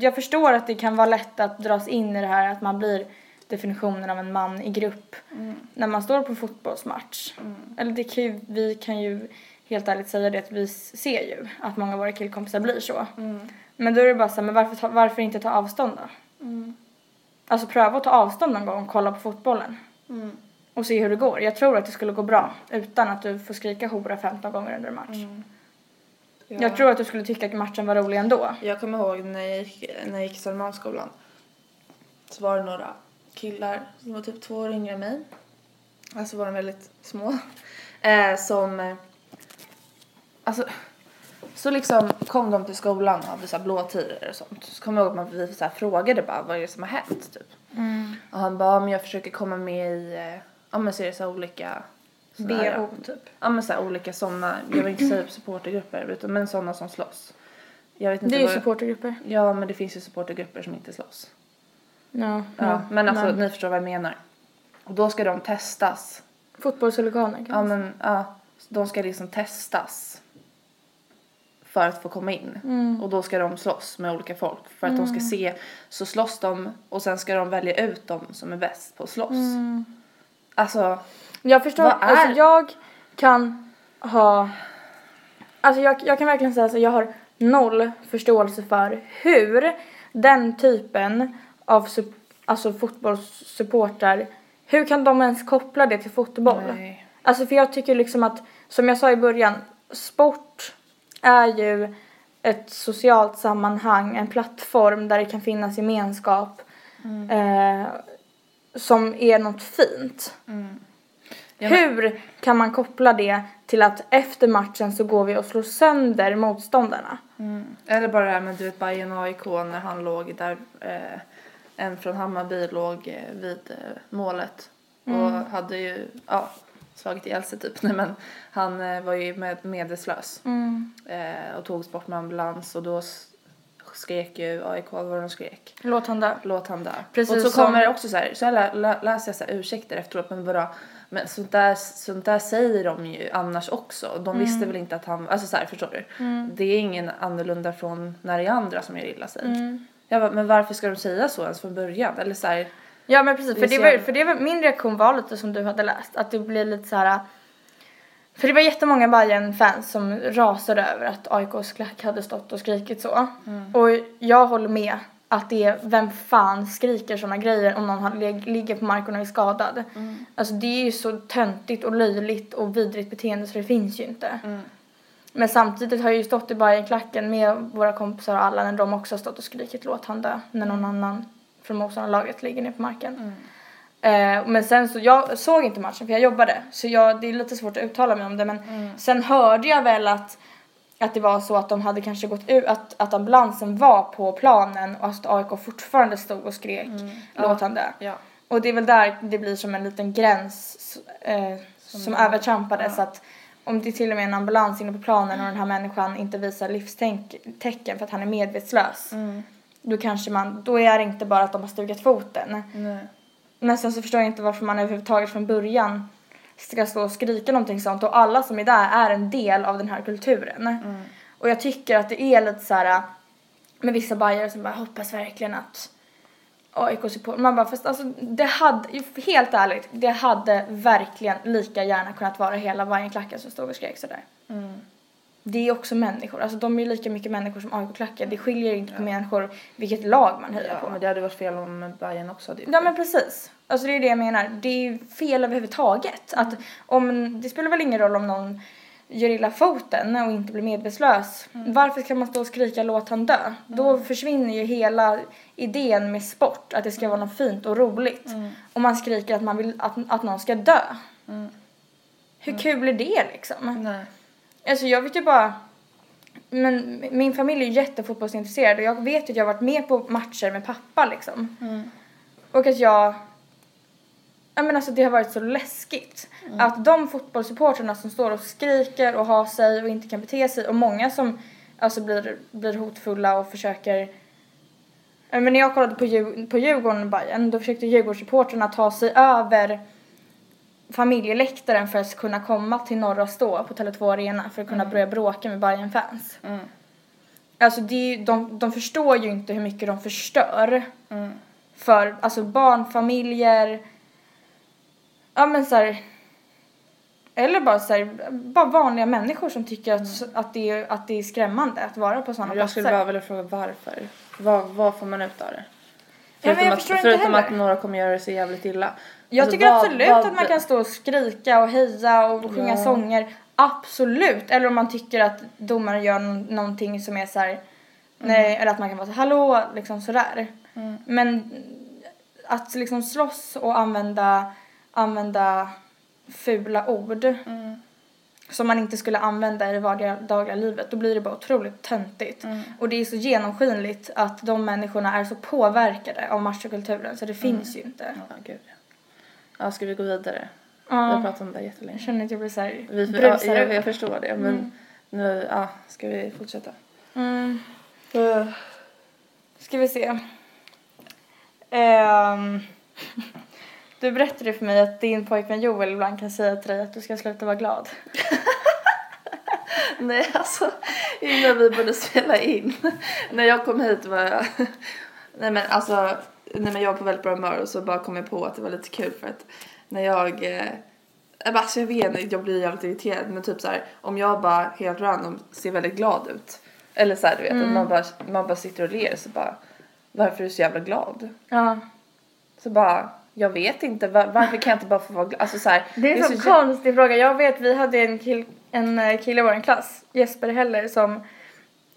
B: jag förstår att det kan vara lätt att dras in i det här att man blir definitionen av en man i grupp
A: Mm.
B: när man står på en fotbollsmatch. Eller det kan ju, vi kan ju helt ärligt säga det att vi ser ju att många av våra killkompisar blir så.
A: Mm.
B: Men då är det bara så här, men varför, ta, varför inte ta avstånd då?
A: Mm.
B: Alltså pröva att ta avstånd någon gång och kolla på fotbollen.
A: Mm.
B: Och se hur det går. Jag tror att det skulle gå bra utan att du får skrika hora 15 gånger under en match.
A: Mm. Ja.
B: Jag tror att du skulle tycka att matchen var rolig ändå.
A: Jag kommer ihåg när jag gick, när jag gick i Södermalmsskolan. Så var det några killar som var typ två år yngre än mig. Alltså var de väldigt små. Eh, som... eh, Alltså... Så liksom kom de till skolan och hade så här blåtiror och sånt. Så kommer jag ihåg att man- vi så här frågade bara vad är det som har hänt typ. Och han bara, men jag försöker komma med i, eh, ja men så är det så här olika såna här-
B: BO typ.
A: Ja men så här olika sådana, jag vill inte säga supportergrupper utan men sådana som slåss. Jag vet inte
B: Det är ju supportergrupper.
A: Ja men det finns ju supportergrupper som inte slåss.
B: Ja,
A: Ja, men alltså ni förstår vad jag menar. Och då ska de testas.
B: Fotbollshuliganer kan
A: Ja men ja, de ska liksom testas. För att få komma in.
B: Mm.
A: Och då ska de slåss med olika folk. För att de ska se, så slåss de och sen ska de välja ut dem som är bäst på att slåss.
B: Mm.
A: Alltså,
B: Jag förstår,
A: Vad är-
B: alltså jag kan ha, alltså jag, jag kan verkligen säga att jag har noll förståelse för hur den typen av alltså fotbollssupportrar, hur kan de ens koppla det till fotboll?
A: nej.
B: Alltså för jag tycker liksom att, som jag sa i början, sport är ju ett socialt sammanhang, en plattform där det kan finnas gemenskap eh, som är något fint.
A: Men-
B: Hur kan man koppla det till att efter matchen så går vi och slår sönder motståndarna?
A: Mm. Eller bara det här med du vet Bayern AIK när han låg där, eh, en från Hammarby låg eh, vid eh, målet och hade ju, ja, slagit ihjäl sig typ. Nej men han eh, var ju med, medvetslös eh, och togs bort med ambulans och då skrek ju AIK vad de skrek.
B: Låt han dö.
A: Låt han dö.
B: Precis
A: och så
B: som-
A: kommer det också så här, så här lä, lä, läser jag så här ursäkter efteråt men bara men sånt där, sånt där säger de ju annars också. De
B: Mm.
A: visste väl inte att han, alltså så här, förstår du? Det är ingen annorlunda från när det är andra som gör illa sig.
B: Mm.
A: Jag bara, men varför ska de säga så ens från början? Eller så här,
B: Ja men precis, för det, var, för det var, min reaktion var lite som du hade läst, att det blir lite så här. För det var jättemånga bayern fans som rasade över att AIKs klack hade stått och skrikit så. Och jag håller med att det är, vem fan skriker såna grejer om någon ligger på marken och är skadad. Alltså det är ju så töntigt och löjligt och vidrigt beteende så det finns ju inte. Men samtidigt har jag ju stått i Bajenklacken med våra kompisar och alla när de också har stått och skrikit låt han dö när någon annan från motståndarlaget ligger ner på marken. Eh, men sen så, jag såg inte matchen för jag jobbade så jag, det är lite svårt att uttala mig om det men sen hörde jag väl att att det var så att de hade kanske gått ut, att, att ambulansen var på planen och att AIK fortfarande stod och skrek låt han dö.
A: ja.
B: Och det är väl där det blir som en liten gräns eh, som, övertrampades. Att om det till och med är en ambulans inne på planen och den här människan inte visar livstecken för att han är medvetslös. Då kanske man, då är det inte bara att de har stukat foten.
A: Nej.
B: Men sen så förstår jag inte varför man överhuvudtaget från början ska stå och skrika någonting sånt och alla som är där är en del av den här kulturen. Och jag tycker att det är lite så här med vissa bajare som bara hoppas verkligen att AIK support. Man bara fast alltså det hade, helt ärligt, det hade verkligen lika gärna kunnat vara hela Bajenklacken som stod och skrek sådär. Det är också människor, alltså de är ju lika mycket människor som AIK-klacken. Det skiljer inte på människor vilket lag man hejar
A: Ja,
B: på.
A: men det hade varit fel om Bayern också hade gjort
B: Ja men precis. Alltså det är det jag menar. Det är ju fel överhuvudtaget. Att om, det spelar väl ingen roll om någon gör illa foten och inte blir medvetslös. Varför ska man stå och skrika låt han dö? Då försvinner ju hela idén med sport, att det ska vara något fint och roligt. Om man skriker att man vill att, att någon ska dö. Hur kul är det liksom?
A: Nej.
B: Alltså jag vet ju bara, men min familj är jättefotbollsintresserad och jag vet ju att jag har varit med på matcher med pappa liksom.
A: Mm.
B: Och att jag, ja men alltså det har varit så läskigt. Att de fotbollssupportrarna som står och skriker och har sig och inte kan bete sig och många som alltså blir, blir hotfulla och försöker Ja, men när jag kollade på, Djur, på Djurgården och Bayern då försökte Djurgårdssupportrarna ta sig över familjeläktaren för att kunna komma till Norra Stå på Tele2 Arena för att kunna börja bråka med bayern fans
A: Mm.
B: Alltså det de, de förstår ju inte hur mycket de förstör
A: Mm.
B: för alltså barnfamiljer, ja men så här, eller bara så här, bara vanliga människor som tycker att, att, det är, att det är skrämmande att vara på sådana
A: Jag skulle
B: platser.
A: bara vilja fråga varför. Vad, vad får man ut av det?
B: Ja, men jag
A: att, förutom att några kommer göra det så jävligt illa.
B: Jag
A: Alltså,
B: tycker
A: vad-
B: absolut
A: vad-
B: att man kan stå och skrika och heja och sjunga
A: Ja.
B: sånger. Absolut. Eller om man tycker att domaren gör nå- någonting som är så här, nej, eller att man kan vara så hallå, liksom sådär.
A: Mm.
B: Men att liksom slåss och använda, använda fula ord
A: Mm.
B: som man inte skulle använda i det vardagliga livet, då blir det bara otroligt töntigt.
A: Mm.
B: Och det är så genomskinligt att de människorna är så påverkade av machokulturen så det finns ju inte.
A: Ja, gud. Ja, ska vi gå vidare?
B: Ja.
A: Jag har pratat om det
B: Jag
A: jättelänge.
B: känner att jag blir såhär
A: Vi, ja, jag, jag förstår det, men nu, ja, ska vi fortsätta?
B: Mm. Ska vi se. Ehm, du berättade för mig att din pojkvän Joel ibland kan säga till dig att du ska sluta vara glad.
A: Nej, alltså innan vi började spela in. när jag kom hit var jag... Nej men alltså, nej men jag var på väldigt bra humör och så bara kom jag på att det var lite kul för att när jag... Eh, alltså jag vet inte, jag blir jävligt irriterad men typ så här om jag bara helt random ser väldigt glad ut. Eller så här, du vet, att man bara, man bara sitter och ler så bara varför är du så jävla glad?
B: Ja.
A: Så bara, jag vet inte, var, varför kan jag inte bara få vara glad? Alltså så här,
B: Det är, en så,
A: så
B: konstig fråga. Jag vet, vi hade en, kill, en eh, kille i vår klass, Jesper Heller, som,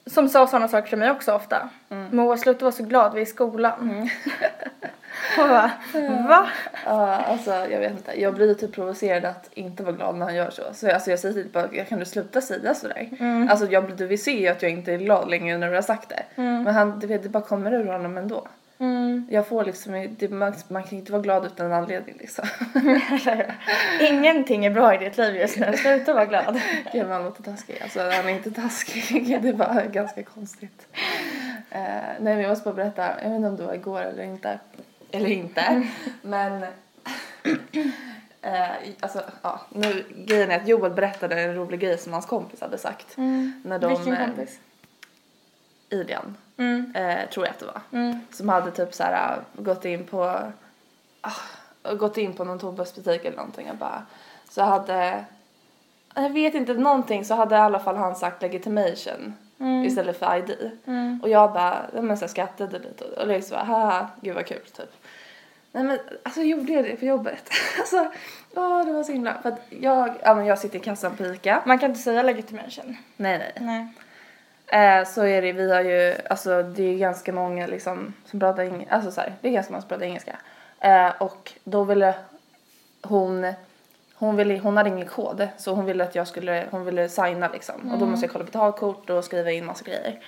B: som sa sådana saker till mig också ofta.
A: Mm.
B: Moa, sluta vara så glad, vi är i skolan. Och bara, va?
A: Ja, alltså jag vet inte. Jag blir typ provocerad att inte vara glad när han gör så. Så alltså, jag säger typ bara, jag kan du sluta säga sådär?
B: Mm.
A: Alltså jag, du vill se att jag inte är glad längre när du har sagt det. Men han, du vet, det bara kommer ur honom ändå.
B: Mm.
A: Jag får liksom, det, man, man kan inte vara glad utan en anledning liksom.
B: Ingenting är bra i ditt liv just nu, sluta vara glad.
A: Gud man låter taskig. Alltså han är inte taskig, det bara ganska konstigt. Eh, nej men jag måste bara berätta, jag vet inte om det var igår eller inte. Eller inte. Men eh, alltså ja, nu grejen är att Joel berättade en rolig grej som hans kompis hade sagt. När de,
B: Vilken
A: eh,
B: kompis?
A: Ilian,
B: Mm.
A: eh, tror jag att det var.
B: Mm.
A: Som hade typ så här äh, gått in på ah, gått in på någon tobaksbutik eller någonting och bara så hade jag vet inte någonting så hade i alla fall han sagt legitimation istället för ID.
B: Mm.
A: Och jag bara, men så här skrattade lite och, och liksom bara haha gud vad kul typ. Nej men alltså gjorde jag det på jobbet? alltså åh det var så himla för att jag, ja men jag sitter i kassan på ICA.
B: Man kan inte säga legitimation.
A: Nej nej.
B: Nej.
A: Eh, så är det, vi har ju, alltså det är ganska många liksom som pratar engelska, alltså så här, det är ganska många som pratar engelska. Eh, och då ville hon, hon ville, hon hade ingen kod så hon ville att jag skulle, hon ville signa liksom. Och då måste jag kolla betalkort och skriva in massa grejer.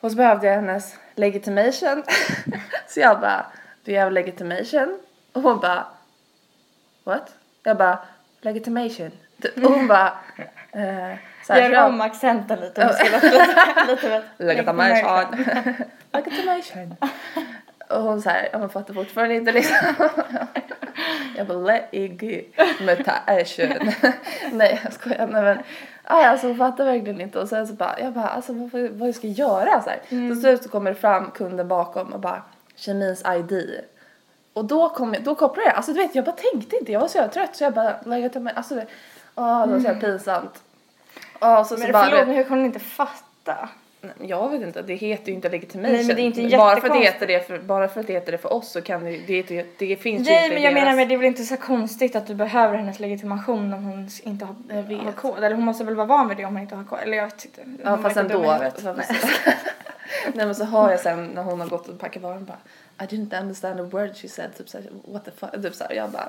A: Och så behövde jag hennes legitimation. så jag bara, you have legitimation? Och hon bara, what? Jag bara, legitimation. Och hon bara, eh,
B: Gör
A: jag-
B: om accenten lite om det lite,
A: Legitimation. Legitimation. Och hon såhär, man fattar fortfarande inte liksom. Jag bara, legitimation. Nej jag skojar. Nej men, aj, alltså hon fattar verkligen inte. Och sen så bara, jag bara, alltså vad, vad ska jag göra? Så här.
B: Mm.
A: Så slut så kommer det fram kunden bakom och bara, kemins ID. Och då kom jag, då kopplade jag, alltså du vet jag bara tänkte inte, jag var så trött så jag bara, alltså åh det var så jävla pinsamt. Åh, så, så
B: Men
A: bara,
B: förlåt, men hur kunde ni inte fatta?
A: Nej, Jag vet inte, det heter ju inte legitimation.
B: Nej, men det är inte
A: bara, för att det heter det för, bara för att det heter det för oss så kan det, det, det, det finns ju
B: Nej
A: inte
B: men
A: i
B: jag
A: deras...
B: menar men det är väl inte så konstigt att du behöver hennes legitimation om hon inte har,
A: Jag vet.
B: har kod. Eller hon måste väl vara van vid det om hon inte har kod. Eller jag vet inte.
A: Ja fast ändå. Fast,
B: Nej.
A: nej men så hör jag sen när hon har gått och packat varan bara I didn't understand a word she said. Typ såhär what the fuck. Typ såhär jag bara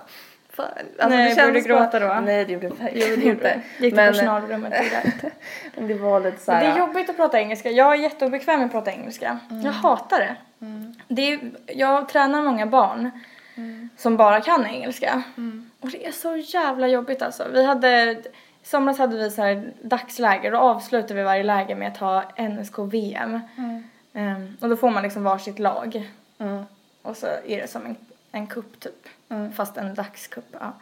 A: Fan. Alltså,
B: Nej, borde du gråta då?
A: Nej det gjorde jag faktiskt inte.
B: Gick till personalrummet grät.
A: Men det var lite
B: Det
A: såhär.
B: är jobbigt att prata engelska. Jag är jätteobekväm med att prata engelska. Jag hatar det. det är, jag tränar många barn som bara kan engelska. Och det är så jävla jobbigt alltså. Vi hade, i somras hade vi så här dagsläger och avslutade vi varje läger med att ha NSK-VM. Ehm, och då får man liksom varsitt lag.
A: Mm.
B: Och så är det som en, en kupp typ.
A: Mm.
B: Fast en dagskupp. Ja.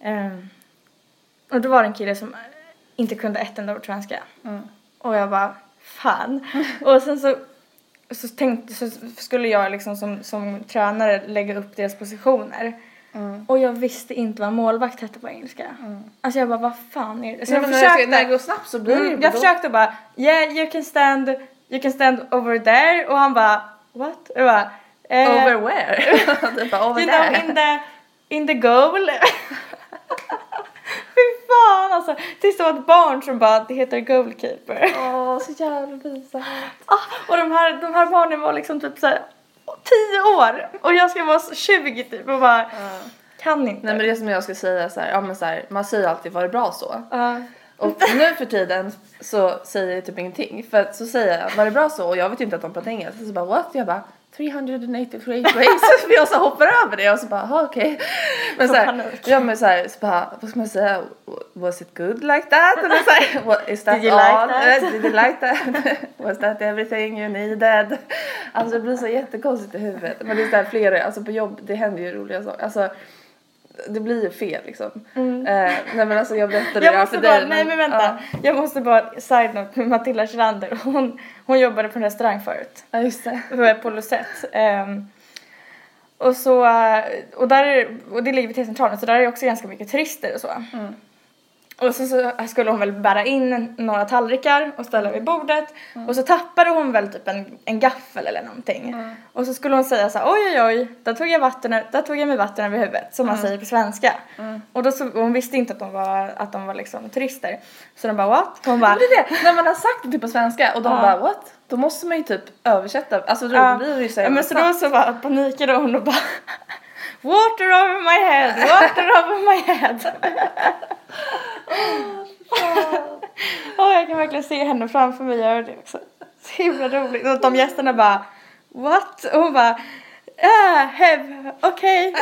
B: Ehm, och då var det en kille som inte kunde ett enda ord svenska.
A: Mm.
B: Och jag bara, fan. och sen så, så tänkte, så skulle jag liksom som, som tränare lägga upp deras positioner.
A: Mm.
B: Och jag visste inte vad målvakt hette på engelska. Alltså jag bara, vad fan är det? Så jag
A: men
B: försökte,
A: när det går snabbt så blir det
B: mm, jag
A: då-
B: försökte bara, yeah you can stand, you can stand over there. Och han bara, what? Jag bara, eh,
A: Over where? bara over
B: you
A: there.
B: know in the, in the goal. Fy fan alltså. Tills det var ett barn som bara, det heter goalkeeper.
A: Åh, så jävla pinsamt.
B: Ah, och de här, de här barnen var liksom typ såhär 10 år och jag ska vara så 20 typ och bara kan inte.
A: Nej men det som jag ska säga så här, ja men så här, man säger alltid var det bra så.
B: Ja.
A: Och nu för tiden så säger jag typ ingenting. För att så säger jag, var det bra så? Och jag vet ju inte att de pratar engelska. Så bara what? Jag bara 383 ways. för jag så hoppar över det och så bara, aha, okej. Men så här, ja men så här, så bara, vad ska man säga? Was it good like that? Eller så här, what, is that
B: Did you like
A: all?
B: that?
A: Eh, Did you like that? Was that everything you needed? Alltså det blir så jättekonstigt i huvudet. Men det är så här flera, alltså på jobb, det händer ju roliga saker. Alltså, det blir ju fel liksom. Eh, nej men alltså jag berättade
B: Jag
A: det här för
B: bara,
A: dig.
B: nej men vänta. Jag måste bara, side note med Matilda Kjellander. Hon, hon jobbade på en restaurang förut.
A: Ja just det.
B: på- Lucette. Ehm, och så, eh, och där är, och det ligger vid T-centralen så där är det också ganska mycket turister och så.
A: Mm.
B: Och så, så skulle hon väl bära in några tallrikar och ställa vid bordet och så tappade hon väl typ en, en gaffel eller någonting. Och så skulle hon säga så här, oj oj oj, där tog jag vatten, där tog jag mig vatten över huvudet som man säger på svenska. Och då så, hon visste inte att de var, att de var liksom turister. Så de bara what? Hon bara,
A: Men det är det, när man har sagt det typ på svenska och de
B: Ja.
A: bara what? Då måste man ju typ översätta, alltså då blir det ju så
B: Ja, men så då så bara panikade hon och bara Water over my head, water over my head. Åh, jag kan verkligen se henne framför mig göra det också. Så himla roligt. Och de gästerna bara What? Och hon bara Ah, hev, okej.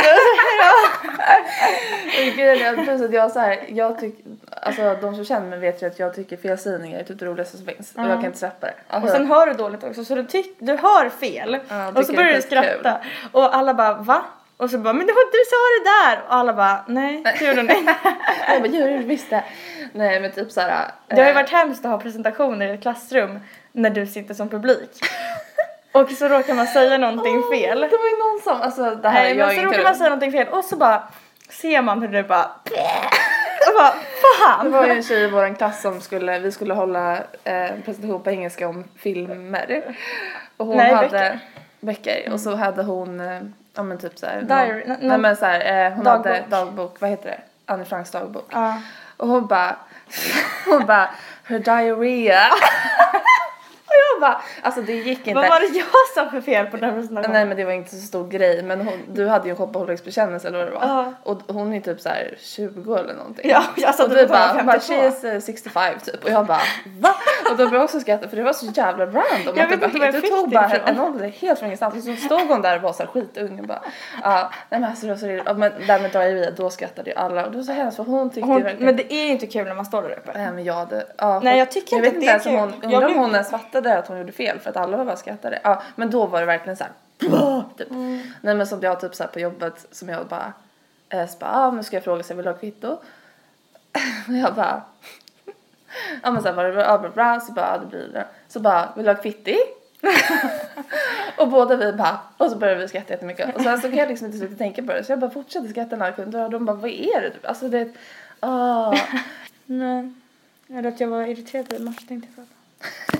A: Plus att jag så här, jag tycker, alltså de som känner mig vet ju att jag tycker felsägningar är typ det roligaste som finns och jag kan inte släppa det.
B: Och
A: Alltså,
B: sen hör du dåligt också så du, tyck, du hör fel.
A: Ja,
B: och så börjar du skratta. Och alla bara va? Och så bara men det var du sa det där. Och alla bara nej det gjorde hon inte.
A: jag bara gör du visst det? Nej men typ så här.
B: Det har ju
A: eh,
B: varit hemskt att ha presentationer i ett klassrum när du sitter som publik. Och så råkar man säga någonting fel.
A: Det var ju någon som, alltså det här
B: Nej,
A: jag
B: men så
A: inte
B: råkar man säga någonting fel och så bara ser man hur det bara och bara
A: Det
B: fan.
A: var ju en tjej i vår klass som skulle, vi skulle hålla eh, en presentation på engelska om filmer. Och hon
B: Nej,
A: hade
B: böcker.
A: böcker och så hade hon, eh, ja men typ såhär.
B: Diary,
A: någon,
B: nå-
A: nej men såhär, eh, hon hade
B: dagbok.
A: dagbok, vad heter det? Anne Franks dagbok.
B: Ja.
A: Och hon bara, hon bara, her diarrhea. jag bara, alltså det gick inte.
B: Vad var det jag sa för fel på den presentationen?
A: Nej men det var inte så stor grej men hon, du hade ju en shopaholics-bekännelse eller vad det var.
B: Ja.
A: Och hon är typ så här 20 eller någonting.
B: Ja, jag sa
A: och du bara, hon bara
B: 52.
A: she is eh, 65 typ och jag bara va? Och då började jag också skratta för det var så jävla random.
B: Jag vet
A: det
B: inte
A: bara,
B: jag
A: du tog bara en ålder helt från ingenstans och så stod hon där och var så här skitung och bara ja nej men alltså det var så. Ja, men där med diarré då skrattade ju alla och det var så hemskt för hon tyckte
B: Hon,
A: verkligen
B: men det är ju inte kul när man står där uppe.
A: Nej men jag hade, ja,
B: Nej, jag tycker
A: jag
B: inte
A: vet
B: att det är
A: ens om
B: kul.
A: hon,
B: Jag
A: undrar om hon ens fattade att hon gjorde fel för att alla bara skrattade. Ja, men då var det verkligen så här. Typ.
B: Mm.
A: Nej men som jag typ så på jobbet som jag bara, eh, så bara, ah, nu ska jag fråga så jag vill ha kvitto. och jag bara, ja men så här var det bra, bra, bra, så bara, det blir det. Så bara, vill du ha kvitti? och båda vi bara, och så började vi skratta jättemycket. Och sen så kan jag liksom inte sluta tänka på det så jag bara fortsatte skratta när kunder och de bara, vad är det? Typ? Alltså det, ah.
B: Nej. Jag tror att jag var irriterad på det match tänkte jag prata.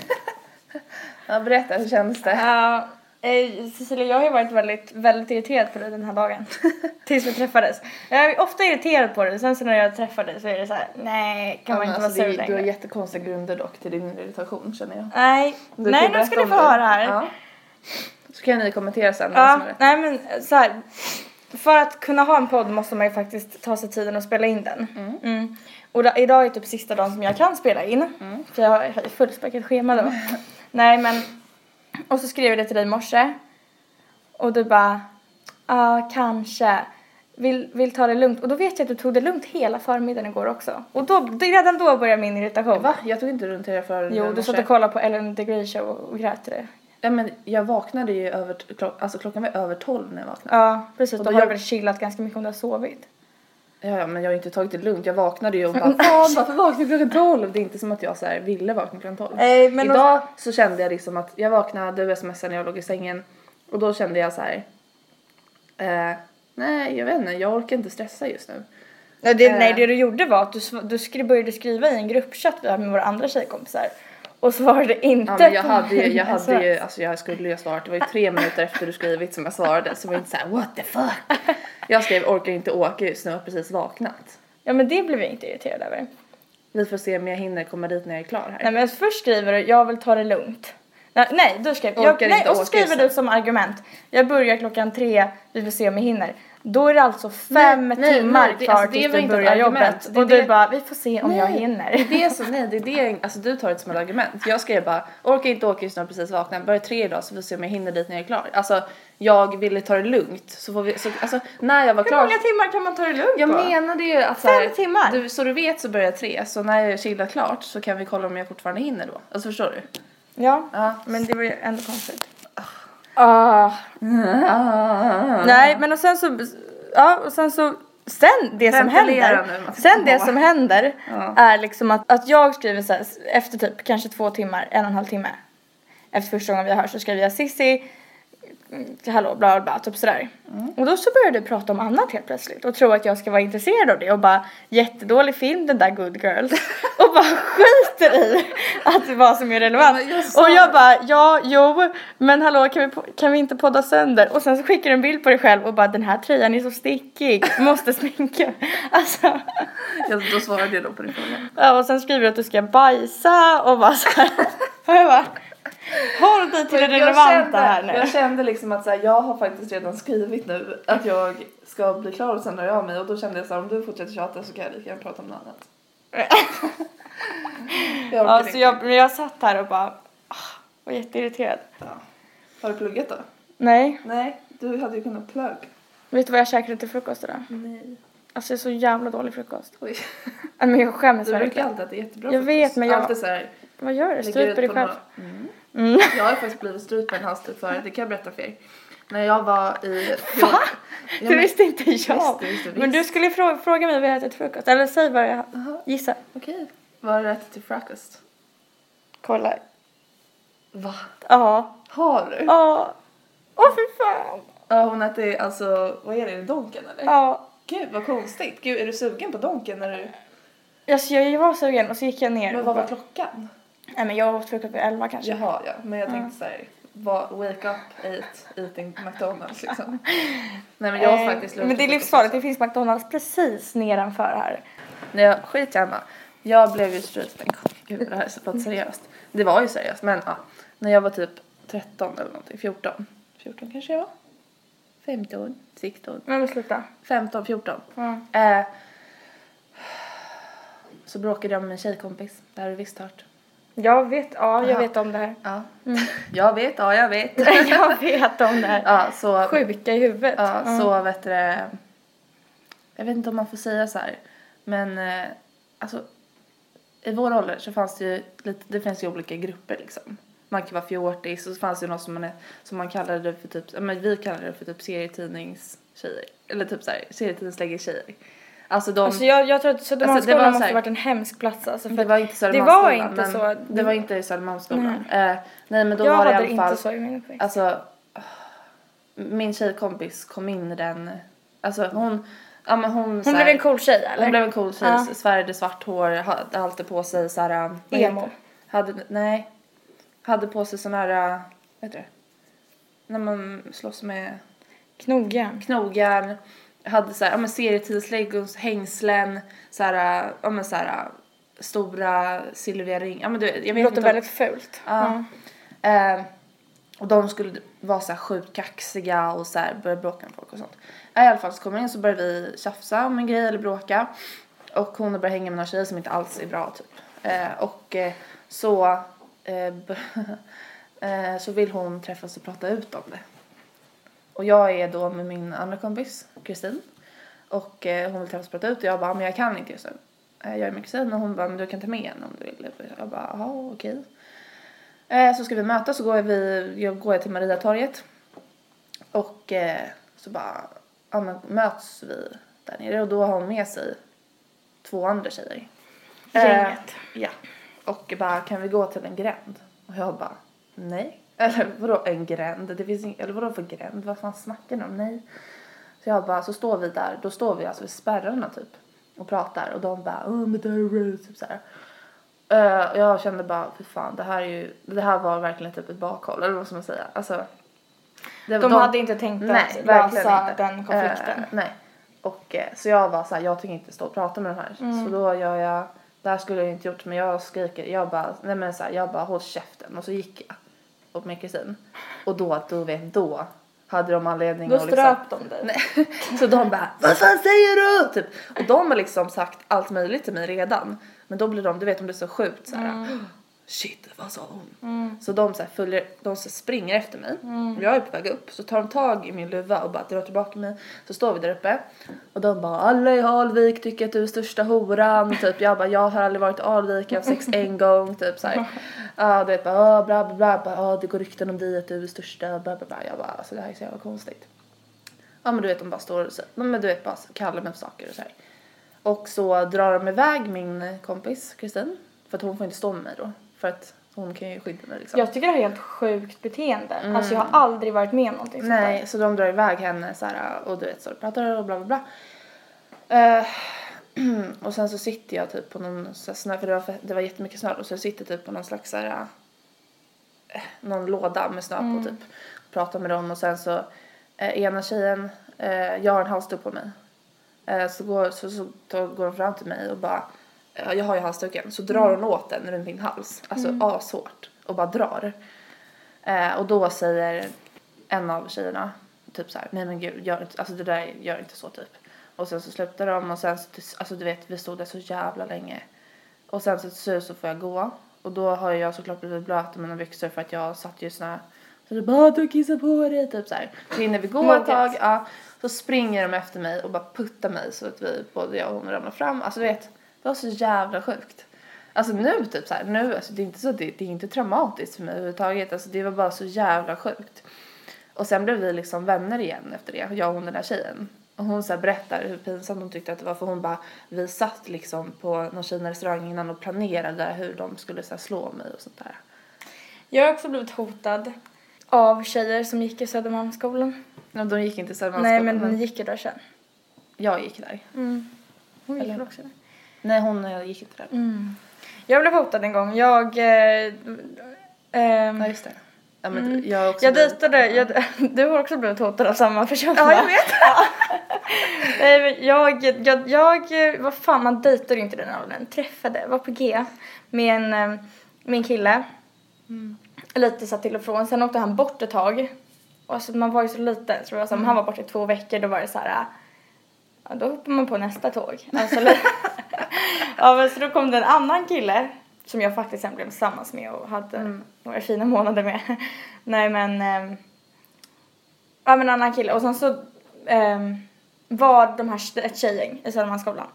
A: Ja, berätta, hur känns det?
B: Ja, eh, Cecilia, jag har ju varit väldigt, väldigt irriterad på dig den här dagen. Tills vi träffades. Jag är ofta irriterad på dig, sen så när jag träffar dig så är det så här: nej, kan
A: Ja,
B: man
A: men
B: inte
A: alltså,
B: vara sur
A: är- du har
B: längre? för att kunna ha en podd måste man ju faktiskt ta sig tiden att spela in den. Mm. Och da, idag är typ sista dagen som jag kan spela in. För jag har fullspäckat schema då. Nej men, och så skrev jag det till dig i morse. Och du bara, ja kanske. Vill, vill ta det lugnt. Och då vet jag att du tog det lugnt hela förmiddagen igår också. Och då, redan då började min irritation.
A: Va? Jag tog inte runt hela för
B: Jo, du satt och kollade på Ellen DeGeneres show och grät till det.
A: Ja men jag vaknade ju över, alltså klockan var över tolv när jag vaknade.
B: Ja, precis.
A: Och
B: Då
A: då
B: har du
A: jag-
B: väl chillat ganska mycket om du har sovit.
A: Ja, ja men jag har inte tagit det lugnt. Jag vaknade ju och bara fan varför vaknade jag klockan tolv? Det är inte som att jag så här ville vakna klockan tolv.
B: Nej, men
A: Idag så kände jag liksom att jag vaknade, du smsade när jag låg i sängen och då kände jag så här. Eh, nej jag vet inte, jag orkar inte stressa just nu.
B: Nej det,
A: Eh.
B: nej, det du gjorde var att du, du skri, började skriva i en gruppchatt har med våra andra tjejkompisar. Och svarade inte
A: Ja, men jag hade ju, jag hade ju, alltså jag skulle ju ha svarat, det var ju tre minuter efter du skrivit som jag svarade så det var inte såhär what the fuck. Jag skrev orkar inte åka just nu, jag har precis vaknat.
B: Ja men det blev jag inte irriterad över.
A: Vi får se om jag hinner komma dit när jag är klar här.
B: Nej men först skriver du jag vill ta det lugnt. Nej, nej då skrev jag,
A: Orkar
B: nej och så skriver du som argument. Jag börjar klockan tre, vi får se om jag hinner. Då är det alltså fem
A: Nej,
B: timmar
A: nej,
B: kvar
A: alltså,
B: tills du börjar jobbet.
A: Det
B: och du
A: det-
B: bara, vi får se om jag
A: Nej,
B: hinner.
A: Det är som, nej det är det, alltså du tar det som ett argument. Jag skrev bara, orkar inte åka just nu, jag precis vaknat, börjar tre idag så vi får se om jag hinner dit när jag är klar. Alltså jag ville ta det lugnt så får vi, så, alltså när jag var
B: Hur
A: klar.
B: många timmar kan man ta det lugnt
A: Jag
B: på?
A: menade ju att så
B: Fem
A: här,
B: timmar?
A: Du, så du vet så börjar jag tre, så när jag chillat klart så kan vi kolla om jag fortfarande hinner då. Alltså förstår du?
B: Ja,
A: Ja.
B: men det var ju ändå konstigt. Ah. Nej, men och sen så, ja, och sen så, sen det som händer,
A: nu,
B: sen det som händer
A: Ja.
B: är liksom att, att jag skriver så här, efter typ kanske två timmar, en och en halv timme, efter första gången vi hörs så skriver jag Sissi, hallå, bla bla bla, typ sådär.
A: Mm.
B: Och då så började du prata om annat helt plötsligt och tro att jag ska vara intresserad av det och bara jättedålig film den där Good Girls och bara skiter i att det var som är relevant.
A: Ja, jag
B: och jag bara ja, jo, men hallå kan vi, kan vi inte podda sönder? Och sen så skickar du en bild på dig själv och bara den här tröjan är så stickig, måste sminka. Alltså,
A: Jag, då svarade jag då på din fråga.
B: ja, och sen skriver du att du ska bajsa och bara så jag håll dig till det
A: Jag
B: relevanta
A: kände-
B: här nu.
A: Jag kände liksom att så här, jag har faktiskt redan skrivit nu att jag ska bli klar och sen höra jag av mig och då kände jag så här, om du fortsätter tjata så kan jag lika gärna prata om något annat. jag
B: Ja, så jag, men jag satt här och bara ah, var jätteirriterad.
A: Ja. Har du pluggat då?
B: Nej,
A: Nej, du hade ju kunnat plugg.
B: vet du vad jag käkade till frukost idag?
A: Nej.
B: Alltså det är så jävla dålig frukost.
A: Oj.
B: Men jag skäms
A: Du brukar
B: verkligen.
A: alltid äta jättebra
B: Jag vet, men jag-
A: Alltid så här,
B: Vad gör du? Stryper dig själv.
A: Mm.
B: Mm.
A: Jag har faktiskt blivit strypt på en halsduk förut, det kan jag berätta för er. När jag var i...
B: Va?
A: Ja,
B: Det visste inte jag.
A: Visst, visste du
B: Men du
A: visst.
B: skulle fråga, fråga mig vad jag ätit till frukost. Eller säg vad jag
A: Jaha,
B: gissar.
A: Okej. Vad har du ätit till frukost?
B: Kolla.
A: Va?
B: Ja.
A: Har du?
B: Ja. Åh fy fan.
A: Ja, hon äter alltså, vad är det, Donken eller?
B: Ja.
A: Gud vad konstigt. Gud, är du sugen på Donken när du...
B: Alltså jag var sugen och så gick jag ner.
A: Men vad var klockan?
B: Nej men jag åt frukost vid elva kanske.
A: Jaha, ja. Men jag tänkte så här, vad, wake up, eat, eating McDonalds liksom. Nej men jag har
B: Eh,
A: faktiskt
B: Men det är livsfarligt. Det finns McDonalds precis nedanför här.
A: Nej, jag, skit i Emma. Jag blev ju strypt en gång. Gud, det här är så låter seriöst. Det var ju seriöst, men ja. När jag var typ 13 eller någonting, 14. 14 kanske jag var? 15, 16,
B: Men vi sluta.
A: 15, 14.
B: Ja.
A: Eh, så bråkade jag med min tjejkompis. Det här du visst hört.
B: Jag vet, ja jag
A: Aha.
B: vet om det här.
A: Ja. Jag vet, ja jag vet.
B: jag vet om det här.
A: ja, så,
B: Sjuka i huvudet.
A: ja, så vet du. Jag vet inte om man får säga så här. Men eh, alltså. I vår ålder så fanns det ju lite, det finns ju olika grupper liksom. Man kan vara fjortis och så fanns det ju något som man, som man kallade det för typ, men vi kallade det för typ serietidningstjejer. Eller typ så här serietidningslägger-tjejer. Alltså de.
B: Alltså jag, jag tror att
A: Alltså,
B: Södermalmsskolan
A: var så
B: måste
A: här-
B: varit en hemsk plats alltså. För
A: Det var inte
B: det
A: Södermalmsskolan.
B: var inte
A: men
B: så.
A: Det var inte Södermalmsskolan.
B: Nej.
A: Eh, nej men då
B: jag
A: var det i
B: hade
A: alla
B: inte
A: fall.
B: så i min uppväxt.
A: Alltså. Min tjejkompis kom in i den. Alltså hon. Ja men hon.
B: hon
A: så här-
B: blev en cool tjej eller?
A: Hon blev en cool tjej.
B: Ja.
A: Svärde svart hår. Hade alltid på sig så här. vad heter
B: Emo.
A: Hade, nej. Hade på sig sån här. Vad heter det? När man slåss med
B: Knogjärn.
A: knogjärn. Hade så här, ja men serietidslegos, hängslen, så här, ja men så här stora silvriga ringar. Ja men du vet, jag
B: Det
A: vet
B: låter
A: inte. om-
B: väldigt fult.
A: Ja. Eh, Och de skulle vara så här sjukt kaxiga och så här börja bråka med folk och sånt. I alla fall så kommer jag in så börjar vi tjafsa om en grej eller bråka. Och hon börjar hänga med några tjejer som inte alls är bra typ. Eh, och eh, så, eh, eh, så vill hon träffas och prata ut om det. Och jag är då med min andra kompis, Kristin. Och eh, hon vill träffas och prata ut och jag bara, men jag kan inte just nu. Eh, jag är med kusin och hon bara, men du kan ta med henne om du vill. Jag bara, ja okej. Eh, så ska vi mötas så går vi, jag går jag till Mariatorget. Och eh, så bara, ja men möts vi där nere och då har hon med sig två andra tjejer.
B: Gänget.
A: ja. Och bara, kan vi gå till en gränd? Och jag bara, nej. Eller vadå en gränd? Det finns ing- eller vadå för gränd? Vad fan snackar ni om? Nej. Så jag bara, så står vi där, då står vi alltså vid spärrarna typ och pratar och de bara, åh men det här är typ såhär. Uh, och jag kände bara, fy fan, det här är ju, det här var verkligen typ ett bakhåll, eller vad ska man säga? Alltså. det-
B: De, hade inte tänkt
A: Nej,
B: att lösa den konflikten.
A: Eh, nej. Och eh, så jag var så här, jag tänker inte stå och prata med de här.
B: Mm.
A: Så då gör jag, det här skulle jag inte gjort men jag skriker, jag bara, nej men så här, jag bara håll käften och så gick jag. Och med kusin. Och då, du vet, då hade de anledning
B: Då
A: att liksom,
B: ströp de dig.
A: Nej. Så de bara, vad fan säger du? Typ. Och de har liksom sagt allt möjligt till mig redan. Men då blir de, du vet om det är så sjukt så här. Shit, vad sa hon? Så de så följer, de så springer efter mig. Och jag är på väg upp. Så tar de tag i min luva och bara drar tillbaka mig. Så står vi där uppe. Och de bara, alla i Alvik tycker att du är största horan. Typ jag bara, jag har aldrig varit i Alvik, jag har sex en gång. Typ så här. Ja, du vet bara, ah, bla bla bla. bla. Ja, det går rykten om dig att du är största. Bla bla bla. Jag bara, alltså det här är så jävla konstigt. Ja men du vet de bara står och så, men du vet bara kallar mig på saker och så här. Och så drar de iväg min kompis Kristin. För att hon får inte stå med mig då. För att hon kan ju skydda mig liksom.
B: Jag tycker det är helt sjukt beteende. Alltså jag har aldrig varit med om någonting sånt
A: Nej,
B: där.
A: så de drar iväg henne så här och du vet så pratar och bla bla bla. Eh, och sen så sitter jag typ på någon så här snö, för det var, det var jättemycket snö och så jag sitter typ på någon slags så här, eh, någon låda med snö på typ. Pratar med dem och sen så eh, ena tjejen, jag har en halsduk på mig. Så går, så, så då går hon fram till mig och bara, jag har ju halsduken, så drar hon åt den runt min hals. Alltså ashårt. Och bara drar. Eh, och då säger en av tjejerna typ så här, nej men gud, gör inte, alltså det där gör inte så typ. Och sen så slutar de och sen så, alltså du vet, vi stod där så jävla länge. Och sen så till slut så får jag gå. Och då har jag såklart blivit blöt i mina byxor för att jag satt ju såna så det bara, du kissar på dig, typ så här. Så hinner vi gå ett tag, ja, så springer de efter mig och bara puttar mig så att vi, både jag och hon ramlar fram. Alltså du vet, det var så jävla sjukt. Alltså nu typ så här, nu, alltså det är inte så, det, det är inte traumatiskt för mig överhuvudtaget. Alltså det var bara så jävla sjukt. Och sen blev vi liksom vänner igen efter det, jag och hon den där tjejen. Och hon så berättar hur pinsamt hon tyckte att det var för hon bara, vi satt liksom på någon Kina-restaurang innan och planerade hur de skulle så slå mig och sånt där.
B: Jag har också blivit hotad av tjejer som gick i Södermalmsskolan.
A: Men de gick inte så
B: Nej men ni gick ju där sen.
A: jag gick där.
B: Mm. Hon gick
A: Eller-
B: också där?
A: Nej hon gick inte där.
B: Mm. Jag blev hotad en gång. Jag... Eh, ehm,
A: Ja just det. Ja, men jag har också
B: jag dejtade, jag, du har också blivit hotad av samma person
A: Ja
B: va?
A: jag vet.
B: Nej, men jag, jag, jag, vad fan man dejtar ju inte den åldern. Träffade, var på G med en, med en kille. Lite så till och från. Sen åkte han bort ett tag. Och alltså, man var ju så liten så det var så, om han var borta i två veckor då var det så här. Ja, då hoppar man på nästa tåg. Alltså, ja, men så då kom det en annan kille som jag faktiskt sen blev tillsammans med och hade några fina månader med. Nej men, ehm, ja men en annan kille och sen så ehm, var de här ett tjejgäng i Södermalmsskolan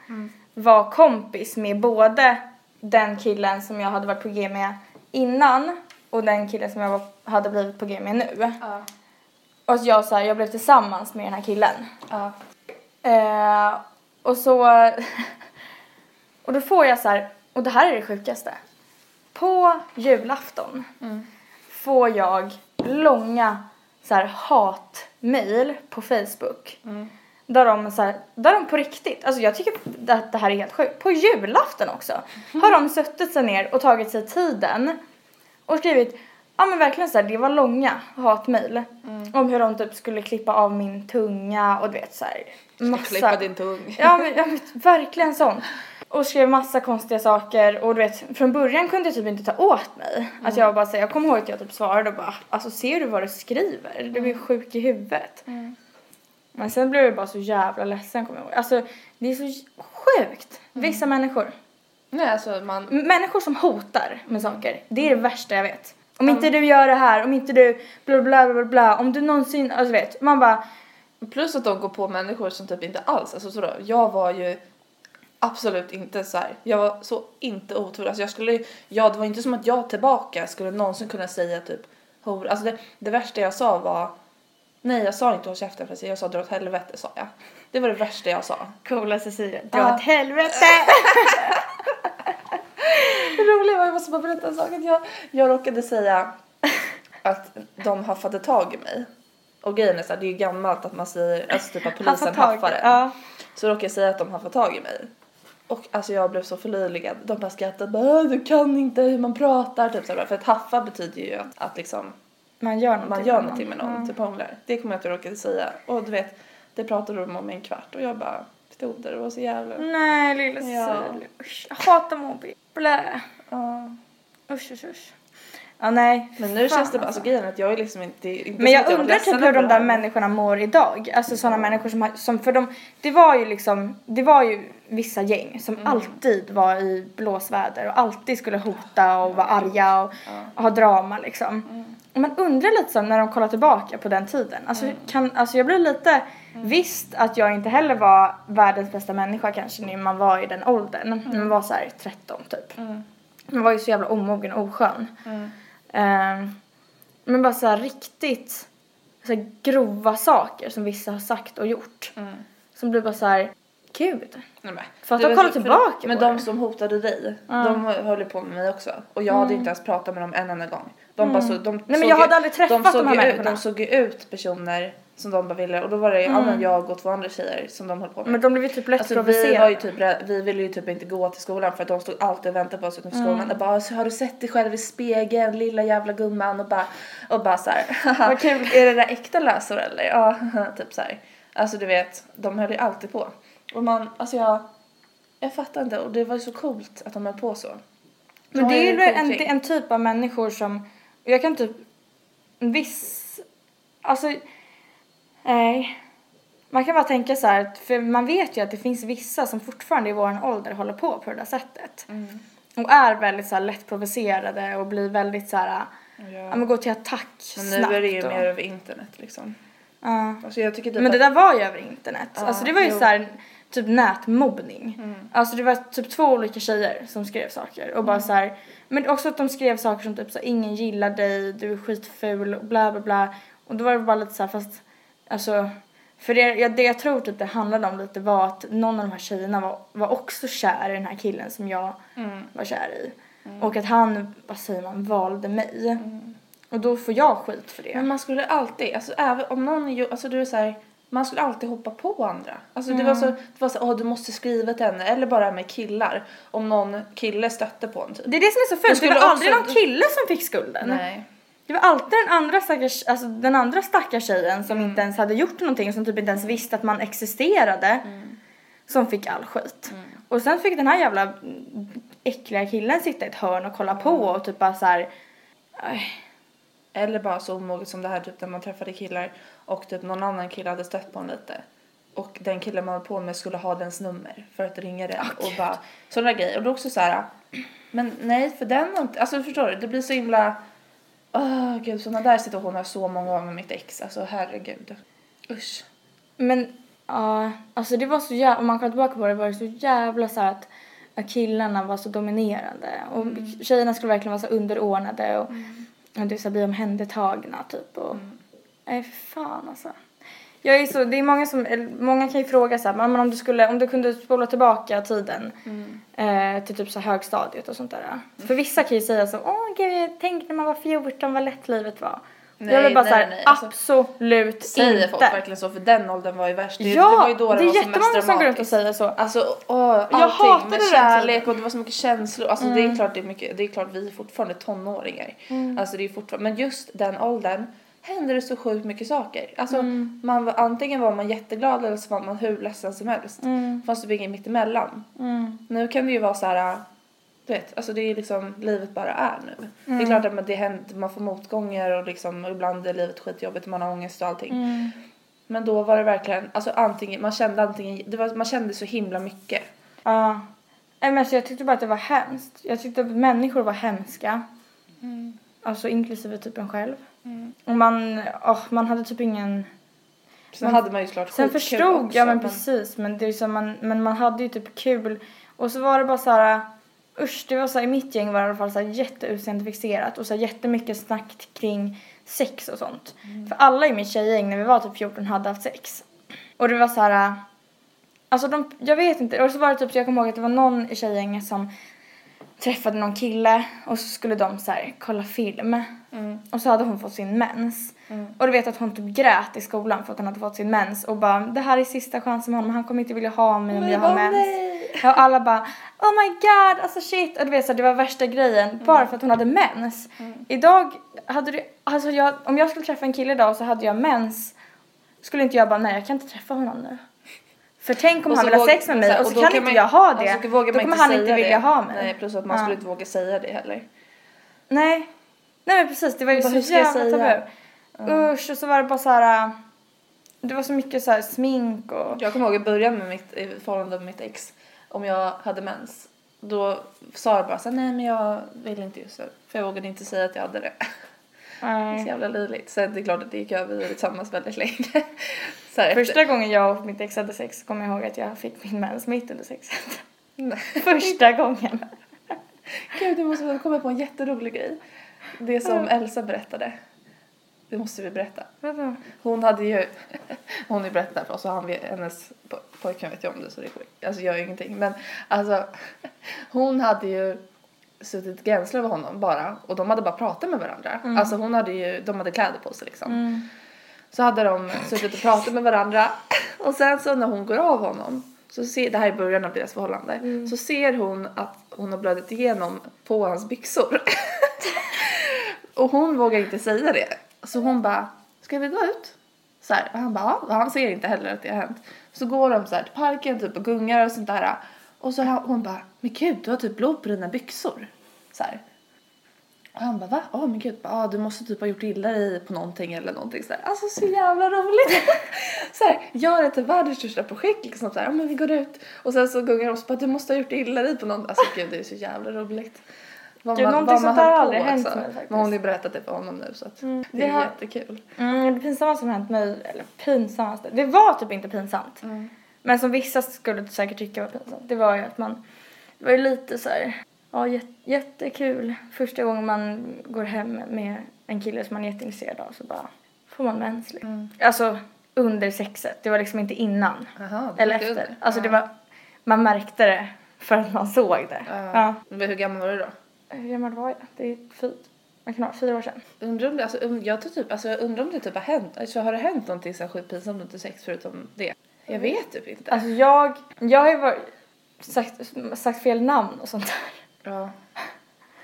B: var kompis med både den killen som jag hade varit på G med innan och den killen som jag var, hade blivit på G med nu.
A: Ja.
B: Och jag, så här, jag blev tillsammans med den här killen.
A: Ja.
B: Eh, och så... och då får jag så här, och det här är det sjukaste. På julafton får jag långa så här hatmail på Facebook. Där de, så här, där de på riktigt, alltså jag tycker att det här är helt sjukt. På julafton också har de suttit sig ner och tagit sig tiden och skrivit Ja men verkligen så här, det var långa hatmejl om hur de typ skulle klippa av min tunga och du vet så här massa.
A: Klippa din tung.
B: Ja men, ja men verkligen sånt. och skrev massa konstiga saker och du vet från början kunde jag typ inte ta åt mig. Att jag bara säger, jag kommer ihåg att jag typ svarade och bara alltså ser du vad du skriver? Du är sjuk i huvudet. Men sen blev jag bara så jävla ledsen kommer jag ihåg. Alltså det är så sjukt. Vissa människor.
A: Nej alltså man,
B: Människor som hotar med saker, det är det värsta jag vet. Om inte du gör det här, om inte du bla bla bla bla, om du någonsin, alltså vet, man bara
A: plus att de går på människor som typ inte alls, alltså sådär, jag var ju absolut inte så här. jag var så inte otur, alltså jag skulle, ja det var inte som att jag tillbaka skulle någonsin kunna säga typ hor, alltså det, det värsta jag sa var, nej jag sa inte håll käften förresten, jag sa dra åt helvete sa jag. Det var det värsta jag sa.
B: coola Cecilia, dra åt helvete!
A: Det roliga var, jag måste bara berätta en sak, att jag, jag råkade säga att de haffade tag i mig. Och grejen är så här, det är ju gammalt att man säger, alltså typ att polisen haffar en.
B: Ja.
A: Så råkade jag säga att de haffade tag i mig. Och alltså jag blev så förlöjligad. De bara skrattade, bara, "Äh, du kan inte hur man pratar. Typ så här, för att haffa betyder ju att, att liksom,
B: Man gör någonting
A: man gör
B: med
A: någonting med någon,
B: Ja.
A: typ hånglar. Det kommer jag att jag råkade säga. Och du vet, det pratade de om i en kvart och jag bara stod där och var så jävla...
B: Nej lilla
A: Ja.
B: Usch, jag hatar mobbing. Blä.
A: Ja.
B: Usch usch usch. Ja nej.
A: Men nu
B: fan,
A: känns det bara, alltså grejen är att jag är liksom inte... inte
B: Men jag
A: var
B: undrar typ hur de där människorna mår idag. Alltså sådana människor som, har, som för dem, det var ju liksom, det var ju vissa gäng som
A: Mm.
B: alltid var i blåsväder och alltid skulle hota och vara arga och, och ha drama liksom.
A: Mm.
B: Man undrar lite så när de kollar tillbaka på den tiden. Alltså,
A: Mm.
B: kan, alltså jag blir lite, visst att jag inte heller var världens bästa människa kanske när man var i den åldern. När man var så här 13 typ.
A: Mm.
B: Man var ju så jävla omogen och oskön.
A: Mm.
B: Ehm, men bara så här riktigt så här grova saker som vissa har sagt och gjort.
A: Mm.
B: Som blir bara så här, gud.
A: Nej.
B: För att de kollar tillbaka
A: Men de
B: det.
A: som hotade dig, de höll på med mig också. Och jag hade inte ens pratat med dem en enda gång. De bara så, de
B: Mm. men jag hade aldrig träffat
A: såg
B: de här
A: ut,
B: människorna.
A: De såg ju ut personer som de bara ville och då var det ja, men jag och två andra tjejer som de höll på med.
B: Men de blev ju typ lätt
A: Alltså vi var ju typ vi ville ju typ inte gå till skolan för att de stod alltid och väntade på oss utanför skolan
B: Mm.
A: och bara så har du sett dig själv i spegeln lilla jävla gumman och bara och bara så här.
B: Vad kul.
A: är det där äkta lösor eller? Ja, typ så här. Alltså du vet, de höll ju alltid på. Och man, alltså jag, jag fattar inte och det var ju så coolt att de höll på så.
B: Men
A: De
B: det är ju en, en typ av människor som, jag kan typ, viss, alltså, nej. Man kan bara tänka så här, för man vet ju att det finns vissa som fortfarande i vår ålder håller på på det där sättet.
A: Mm.
B: Och är väldigt så här lättprovocerade och blir väldigt så här, ja
A: Ja.
B: men går till attack
A: Men
B: snabbt.
A: nu är det ju
B: och,
A: mer över internet liksom.
B: Ja.
A: Alltså jag tycker typ
B: Men det där var ju över internet.
A: Ja,
B: alltså det var ju
A: jo.
B: så här, typ nätmobbning.
A: Mm.
B: Alltså det var typ två olika tjejer som skrev saker och
A: Mm.
B: bara så här, men också att de skrev saker som typ så här, ingen gillar dig, du är skitful och bla bla bla. Och då var det bara lite så här fast alltså för det, jag, det jag tror typ det handlade om lite var att någon av de här tjejerna var, var också kär i den här killen som jag
A: Mm.
B: var kär i. Och att han, vad säger man, valde mig. Och då får jag skit för det.
A: Mm. Men man skulle alltid, alltså även om någon alltså du är så här, man skulle alltid hoppa på andra. Alltså det var så, det var så, åh du måste skriva till henne. Eller bara med killar. Om någon kille stötte på en typ.
B: Det är det som är så fult, det var aldrig
A: också-
B: någon kille som fick skulden.
A: Nej.
B: Det var alltid den andra stackars, alltså den andra stackars tjejen som inte ens hade gjort någonting, som typ inte ens visste att man existerade, som fick all skit. Och sen fick den här jävla mm, äckliga killen sitta i ett hörn och kolla på och typ bara så här. aj,
A: Eller bara så omoget som det här typ när man träffade killar och typ någon annan kille hade stött på en lite. Och den killen man höll på med skulle ha dens nummer för att ringa den och bara sådana grejer. Och då också så här. Men nej för den har inte, alltså förstår du? Det blir så himla, åh gud sådana där situationer har jag så många gånger med mitt ex. Alltså herregud. Usch.
B: Men ja, alltså det var så jävla, om man kollar tillbaka på det var det så jävla så här att, killarna var så dominerande och tjejerna skulle verkligen vara så underordnade och, och det så bli omhändertagna typ och nej för fan alltså. Jag är så, det är många som, många kan ju fråga så här, men om du skulle, om du kunde spola tillbaka tiden eh, till typ så högstadiet och sånt där. För vissa kan ju säga så, åh gud, tänk när man var 14 vad lätt livet var.
A: Nej,
B: jag vill bara
A: nej,
B: så här,
A: nej, alltså,
B: absolut
A: Säger
B: inte.
A: folk verkligen så? För den åldern var ju värst. Det,
B: ja,
A: det var ju då det,
B: det är
A: var som mest
B: som går runt och säger så.
A: Alltså, åh, allting
B: hatade
A: med
B: den
A: kärlek och det var så mycket känslor. Alltså det är klart det är mycket, det är klart vi är fortfarande tonåringar. Alltså det är fortfarande, men just den åldern, hände det så sjukt mycket saker. Alltså
B: Mm.
A: man var, antingen var man jätteglad eller så var man hur ledsen som helst.
B: Mm.
A: Det var inget mittemellan.
B: Mm.
A: Nu kan det ju vara så här, du vet, alltså det är liksom livet bara är nu. Det är
B: Mm.
A: klart att man- det händer, man får motgångar och liksom ibland är livet skitjobbigt och man har ångest och allting.
B: Mm.
A: Men då var det verkligen, alltså antingen, man kände antingen, det var, man kände så himla mycket.
B: Ja. Nej, men alltså, jag tyckte bara att det var hemskt. Jag tyckte att människor var hemska. Alltså inklusive typ en själv. Och man, åh, man hade typ ingen...
A: Sen
B: Men-
A: hade man ju såklart
B: Sen förstod,
A: också,
B: ja men precis, men det är som man, men man hade ju typ kul. Och så var det bara så här, usch det var så här, i mitt gäng var det i alla fall så här jätteutseendeifixerat och så här jättemycket snack kring sex och sånt. För alla i mitt tjejgäng när vi var typ 14 hade haft sex. Och det var så här, alltså de, jag vet inte, och så var det typ, jag kommer ihåg att det var någon i tjejgänget som träffade någon kille och så skulle de så här kolla film.
A: Mm.
B: Och så hade hon fått sin mens.
A: Mm.
B: Och du vet att hon typ grät i skolan för att hon hade fått sin mens och bara det här är sista chansen med honom, han kommer inte vilja ha mig om
A: Men
B: jag har mens.
A: nej.
B: Och alla bara oh my god, alltså shit. Och du vet så här, det var värsta grejen bara för att hon hade mens. Idag hade du, alltså jag, om jag skulle träffa en kille idag och så hade jag mens skulle inte jag bara nej jag kan inte träffa honom nu. För tänk om
A: Och
B: han
A: så
B: vill ha sex med mig och så
A: då
B: kan inte
A: man-
B: jag ha det.
A: Alltså,
B: då kommer han inte vilja
A: det.
B: ha mig.
A: Nej, plus att man
B: Ja.
A: skulle inte våga säga det heller.
B: Nej. Nej men precis, det var ju så
A: jag
B: jävla tabu. Usch, och så var det bara så här. Det var så mycket så här smink och...
A: Jag kommer ihåg i början med mitt i förhållande med mitt ex, om jag hade mens, då sa jag bara så här, nej men jag vill inte just nu. För jag vågade inte säga att jag hade det. Det är så
B: Nej.
A: jävla löjligt. Sen det är klart att det gick över, vi var tillsammans väldigt länge.
B: Första gången jag och mitt ex hade sex kom jag ihåg att jag fick min mens mitt under sexet.
A: Nej.
B: Första gången.
A: Gud, du måste komma på en jätterolig grej. Det som Elsa berättade. Det måste vi berätta. Hon hade ju, hon har ju berättat för oss och han, hennes po- pojkvän vet ju om det så det är. Alltså gör ju ingenting. Men alltså hon hade ju suttit gränsle över honom bara och de hade bara pratat med varandra. Alltså hon hade ju, de hade kläder på sig liksom.
B: Mm.
A: Så hade de suttit och pratat med varandra och sen så när hon går av honom så ser, det här är början av deras förhållande, så ser hon att hon har blödit igenom på hans byxor. och hon vågar inte säga det. Så hon bara, ska vi gå ut? Så här, och han bara, ja. Han ser inte heller att det har hänt. Så går de så här till parken typ och gungar och sånt där. Och så hon bara, men gud du har typ blod på dina byxor. Så här. Och han bara, va? Åh men gud, ah, du måste typ ha gjort illa dig på någonting eller någonting så här. Alltså så jävla roligt. så här, gör det till världens största projekt liksom så här, ja men vi går ut. Och sen så gungar de och bara, du måste ha gjort illa dig på någonting. Alltså gud det är så jävla roligt. Vad
B: Du, någonting sånt där har aldrig hänt mig faktiskt.
A: Men hon har ju berättat det för honom nu så att
B: Mm,
A: det
B: det
A: är
B: har-
A: jättekul.
B: Mm, det pinsammaste som hänt mig, eller pinsammaste, det var typ inte pinsamt.
A: Mm.
B: Men som vissa skulle säkert tycka var pinsamt, det var ju att man, det var ju lite så här, ja jät- jättekul. Första gången man går hem med en kille som man är jätteintresserad av så bara får man mens liksom.
A: Mm.
B: Alltså under sexet, det var liksom inte innan
A: det
B: eller efter.
A: under.
B: Alltså det
A: Ja.
B: var, man märkte det för att man såg det.
A: Ja.
B: Ja.
A: Men hur gammal var du då?
B: Hur gammal var jag? Det är fy, vad kan det vara, fyra år sedan.
A: Undrar om det, alltså, um, jag, tror typ, alltså, jag undrar om det typ har hänt, alltså, har det hänt någonting så sjukt pinsamt under sex förutom det? Jag vet typ inte.
B: Alltså jag, jag har ju varit, sagt, sagt fel namn och sånt där.
A: Ja,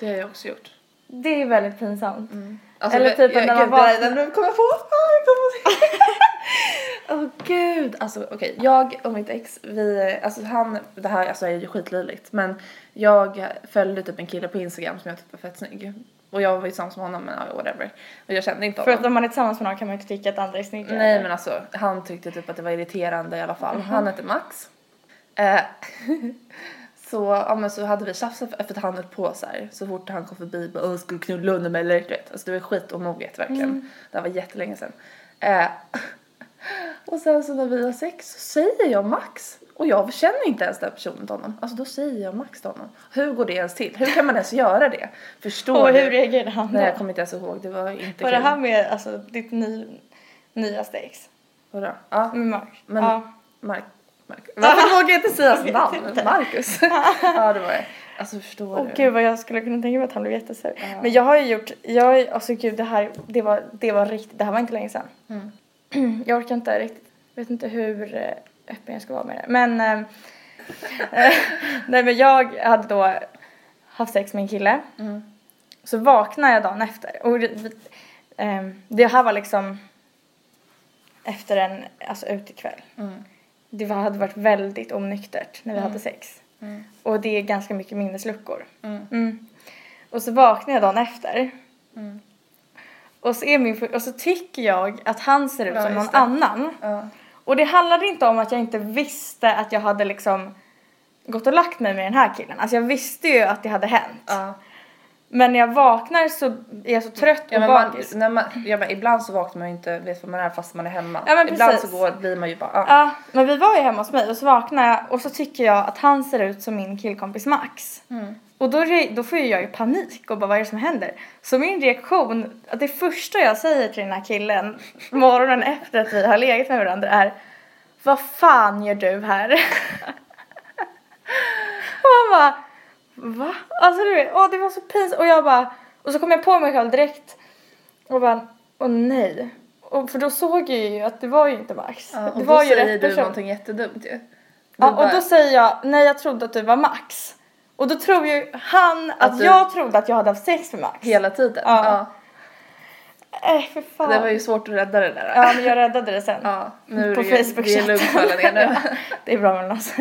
A: det har jag också gjort.
B: Det är väldigt pinsamt.
A: Alltså,
B: Eller typ
A: jag,
B: när man
A: nu kommer jag på. Kommer på. Åh gud. Alltså okej, jag och mitt ex, vi, alltså han, det här alltså, är ju skitlöjligt men jag följde typ en kille på Instagram som jag tyckte var fett snygg. Och jag var ju tillsammans med honom men ja, whatever. Och jag kände inte
B: För
A: honom.
B: att om man är tillsammans med någon kan man ju inte tycka att andra är snygga.
A: Nej men alltså han tyckte typ att det var irriterande i alla fall. Han hette Max. Eh, så, ja men så hade vi tjafsat för att han höll på så här. Så fort han kom förbi bara åh du knulla under mig eller du vet. Alltså det var skit omoget verkligen. Det här var jättelänge sedan. Eh, och sen så när vi har sex så säger jag Max. Och jag känner inte ens den personen till honom. Alltså då säger jag Max till honom. Hur går det ens till? Hur kan man ens göra det? Förstår
B: Och
A: du?
B: hur reagerade han
A: Nej jag
B: då?
A: kommer inte ens ihåg. Det var inte
B: Var
A: kul.
B: det här med alltså, ditt ny, nyaste ex?
A: Vadå? Ja.
B: Med Mark?
A: Men-
B: Ja.
A: Mark, Mark. Varför vågar jag inte säga hans namn? Marcus. ja det var det. Alltså förstår
B: Åh
A: du?
B: gud vad jag skulle kunna tänka mig att han blev jättesur.
A: Ja.
B: Men jag har ju gjort, jag har ju- alltså gud det här, det var, det var riktigt, det här var inte länge sedan.
A: Mm.
B: Jag orkar inte riktigt, vet inte hur eh, öppen jag ska vara med det. Men, eh, eh, nej men jag hade då haft sex med en kille.
A: Mm.
B: Så vaknade jag dagen efter och det- ehm, det här var liksom efter en alltså, utekväll.
A: Mm.
B: Det var, hade varit väldigt onyktert när vi
A: Mm.
B: hade sex.
A: Mm.
B: Och det är ganska mycket minnesluckor.
A: Mm.
B: Mm. Och så vaknar jag dagen efter.
A: Mm.
B: Och så, är min, och så tycker jag att han ser ut
A: Ja,
B: som någon
A: det.
B: annan.
A: Ja.
B: Och det handlade inte om att jag inte visste att jag hade liksom gått och lagt mig med den här killen. Alltså jag visste ju att det hade hänt.
A: Uh.
B: Men när jag vaknar så är jag så trött
A: Ja,
B: och
A: men man, när man, ja, men ibland så vaknar man ju inte, vet vad man är fast man är hemma.
B: Ja, men
A: ibland
B: precis.
A: så går, blir man ju bara, ja.
B: Ja, men vi var ju hemma hos mig och så vaknar jag och så tycker jag att han ser ut som min killkompis Max.
A: Mm.
B: Och då, då får ju jag ju panik och bara vad är det som händer? Så min reaktion, att det första jag säger till den här killen morgonen efter att vi har legat med varandra är Vad fan gör du här? och han bara Va? Alltså du vet, åh det var så pinsamt och jag bara och så kom jag på mig själv direkt och bara åh nej. Och för då såg jag ju att det var ju inte Max.
A: Ja, och
B: det
A: då
B: var ju
A: säger
B: rätt
A: du
B: person.
A: någonting jättedumt ju. Du
B: Ja, och
A: bara,
B: då säger jag, nej jag trodde att du var Max. Och då tror ju han att,
A: Att du-
B: jag trodde att jag hade haft sex med Max.
A: Hela tiden?
B: Ja.
A: Ja.
B: Äh, för fan.
A: Det var ju svårt att rädda det där.
B: Ja, men jag räddade det sen.
A: Ja, nu
B: På
A: ju- det är nu.
B: Det är bra med oss.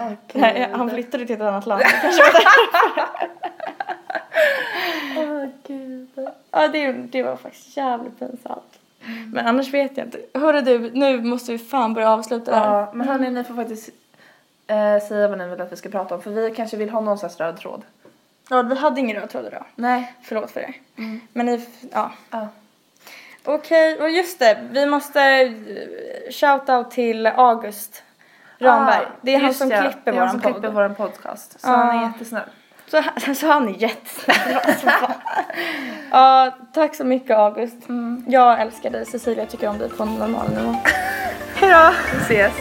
A: Åh,
B: Nej, han flyttade till ett annat land. Kanske var.
A: Åh, gud.
B: ja, det, det var faktiskt jävligt pinsamt. Men annars vet jag inte. Hörru du, nu måste vi fan börja avsluta det här.
A: Ja, men hörni, ni får faktiskt eh, säga vad ni vill att vi ska prata om för vi kanske vill ha någon slags röd tråd.
B: Ja, vi hade ingen röd tråd idag.
A: Nej.
B: Förlåt för det.
A: Mm.
B: Men ni, ja.
A: Ja.
B: Okej, och just det, vi måste eh, shout-out till August Ramberg.
A: Ah,
B: det är han som
A: ja,
B: klipper
A: det är han som
B: podd.
A: klipper våran podcast. Så
B: Ja.
A: han är jättesnäll.
B: Så, han- så han är jättesnäll. Ja, tack så mycket August.
A: Mm.
B: Jag älskar dig, Cecilia tycker om dig på en normal nivå. Hejdå!
A: Vi ses.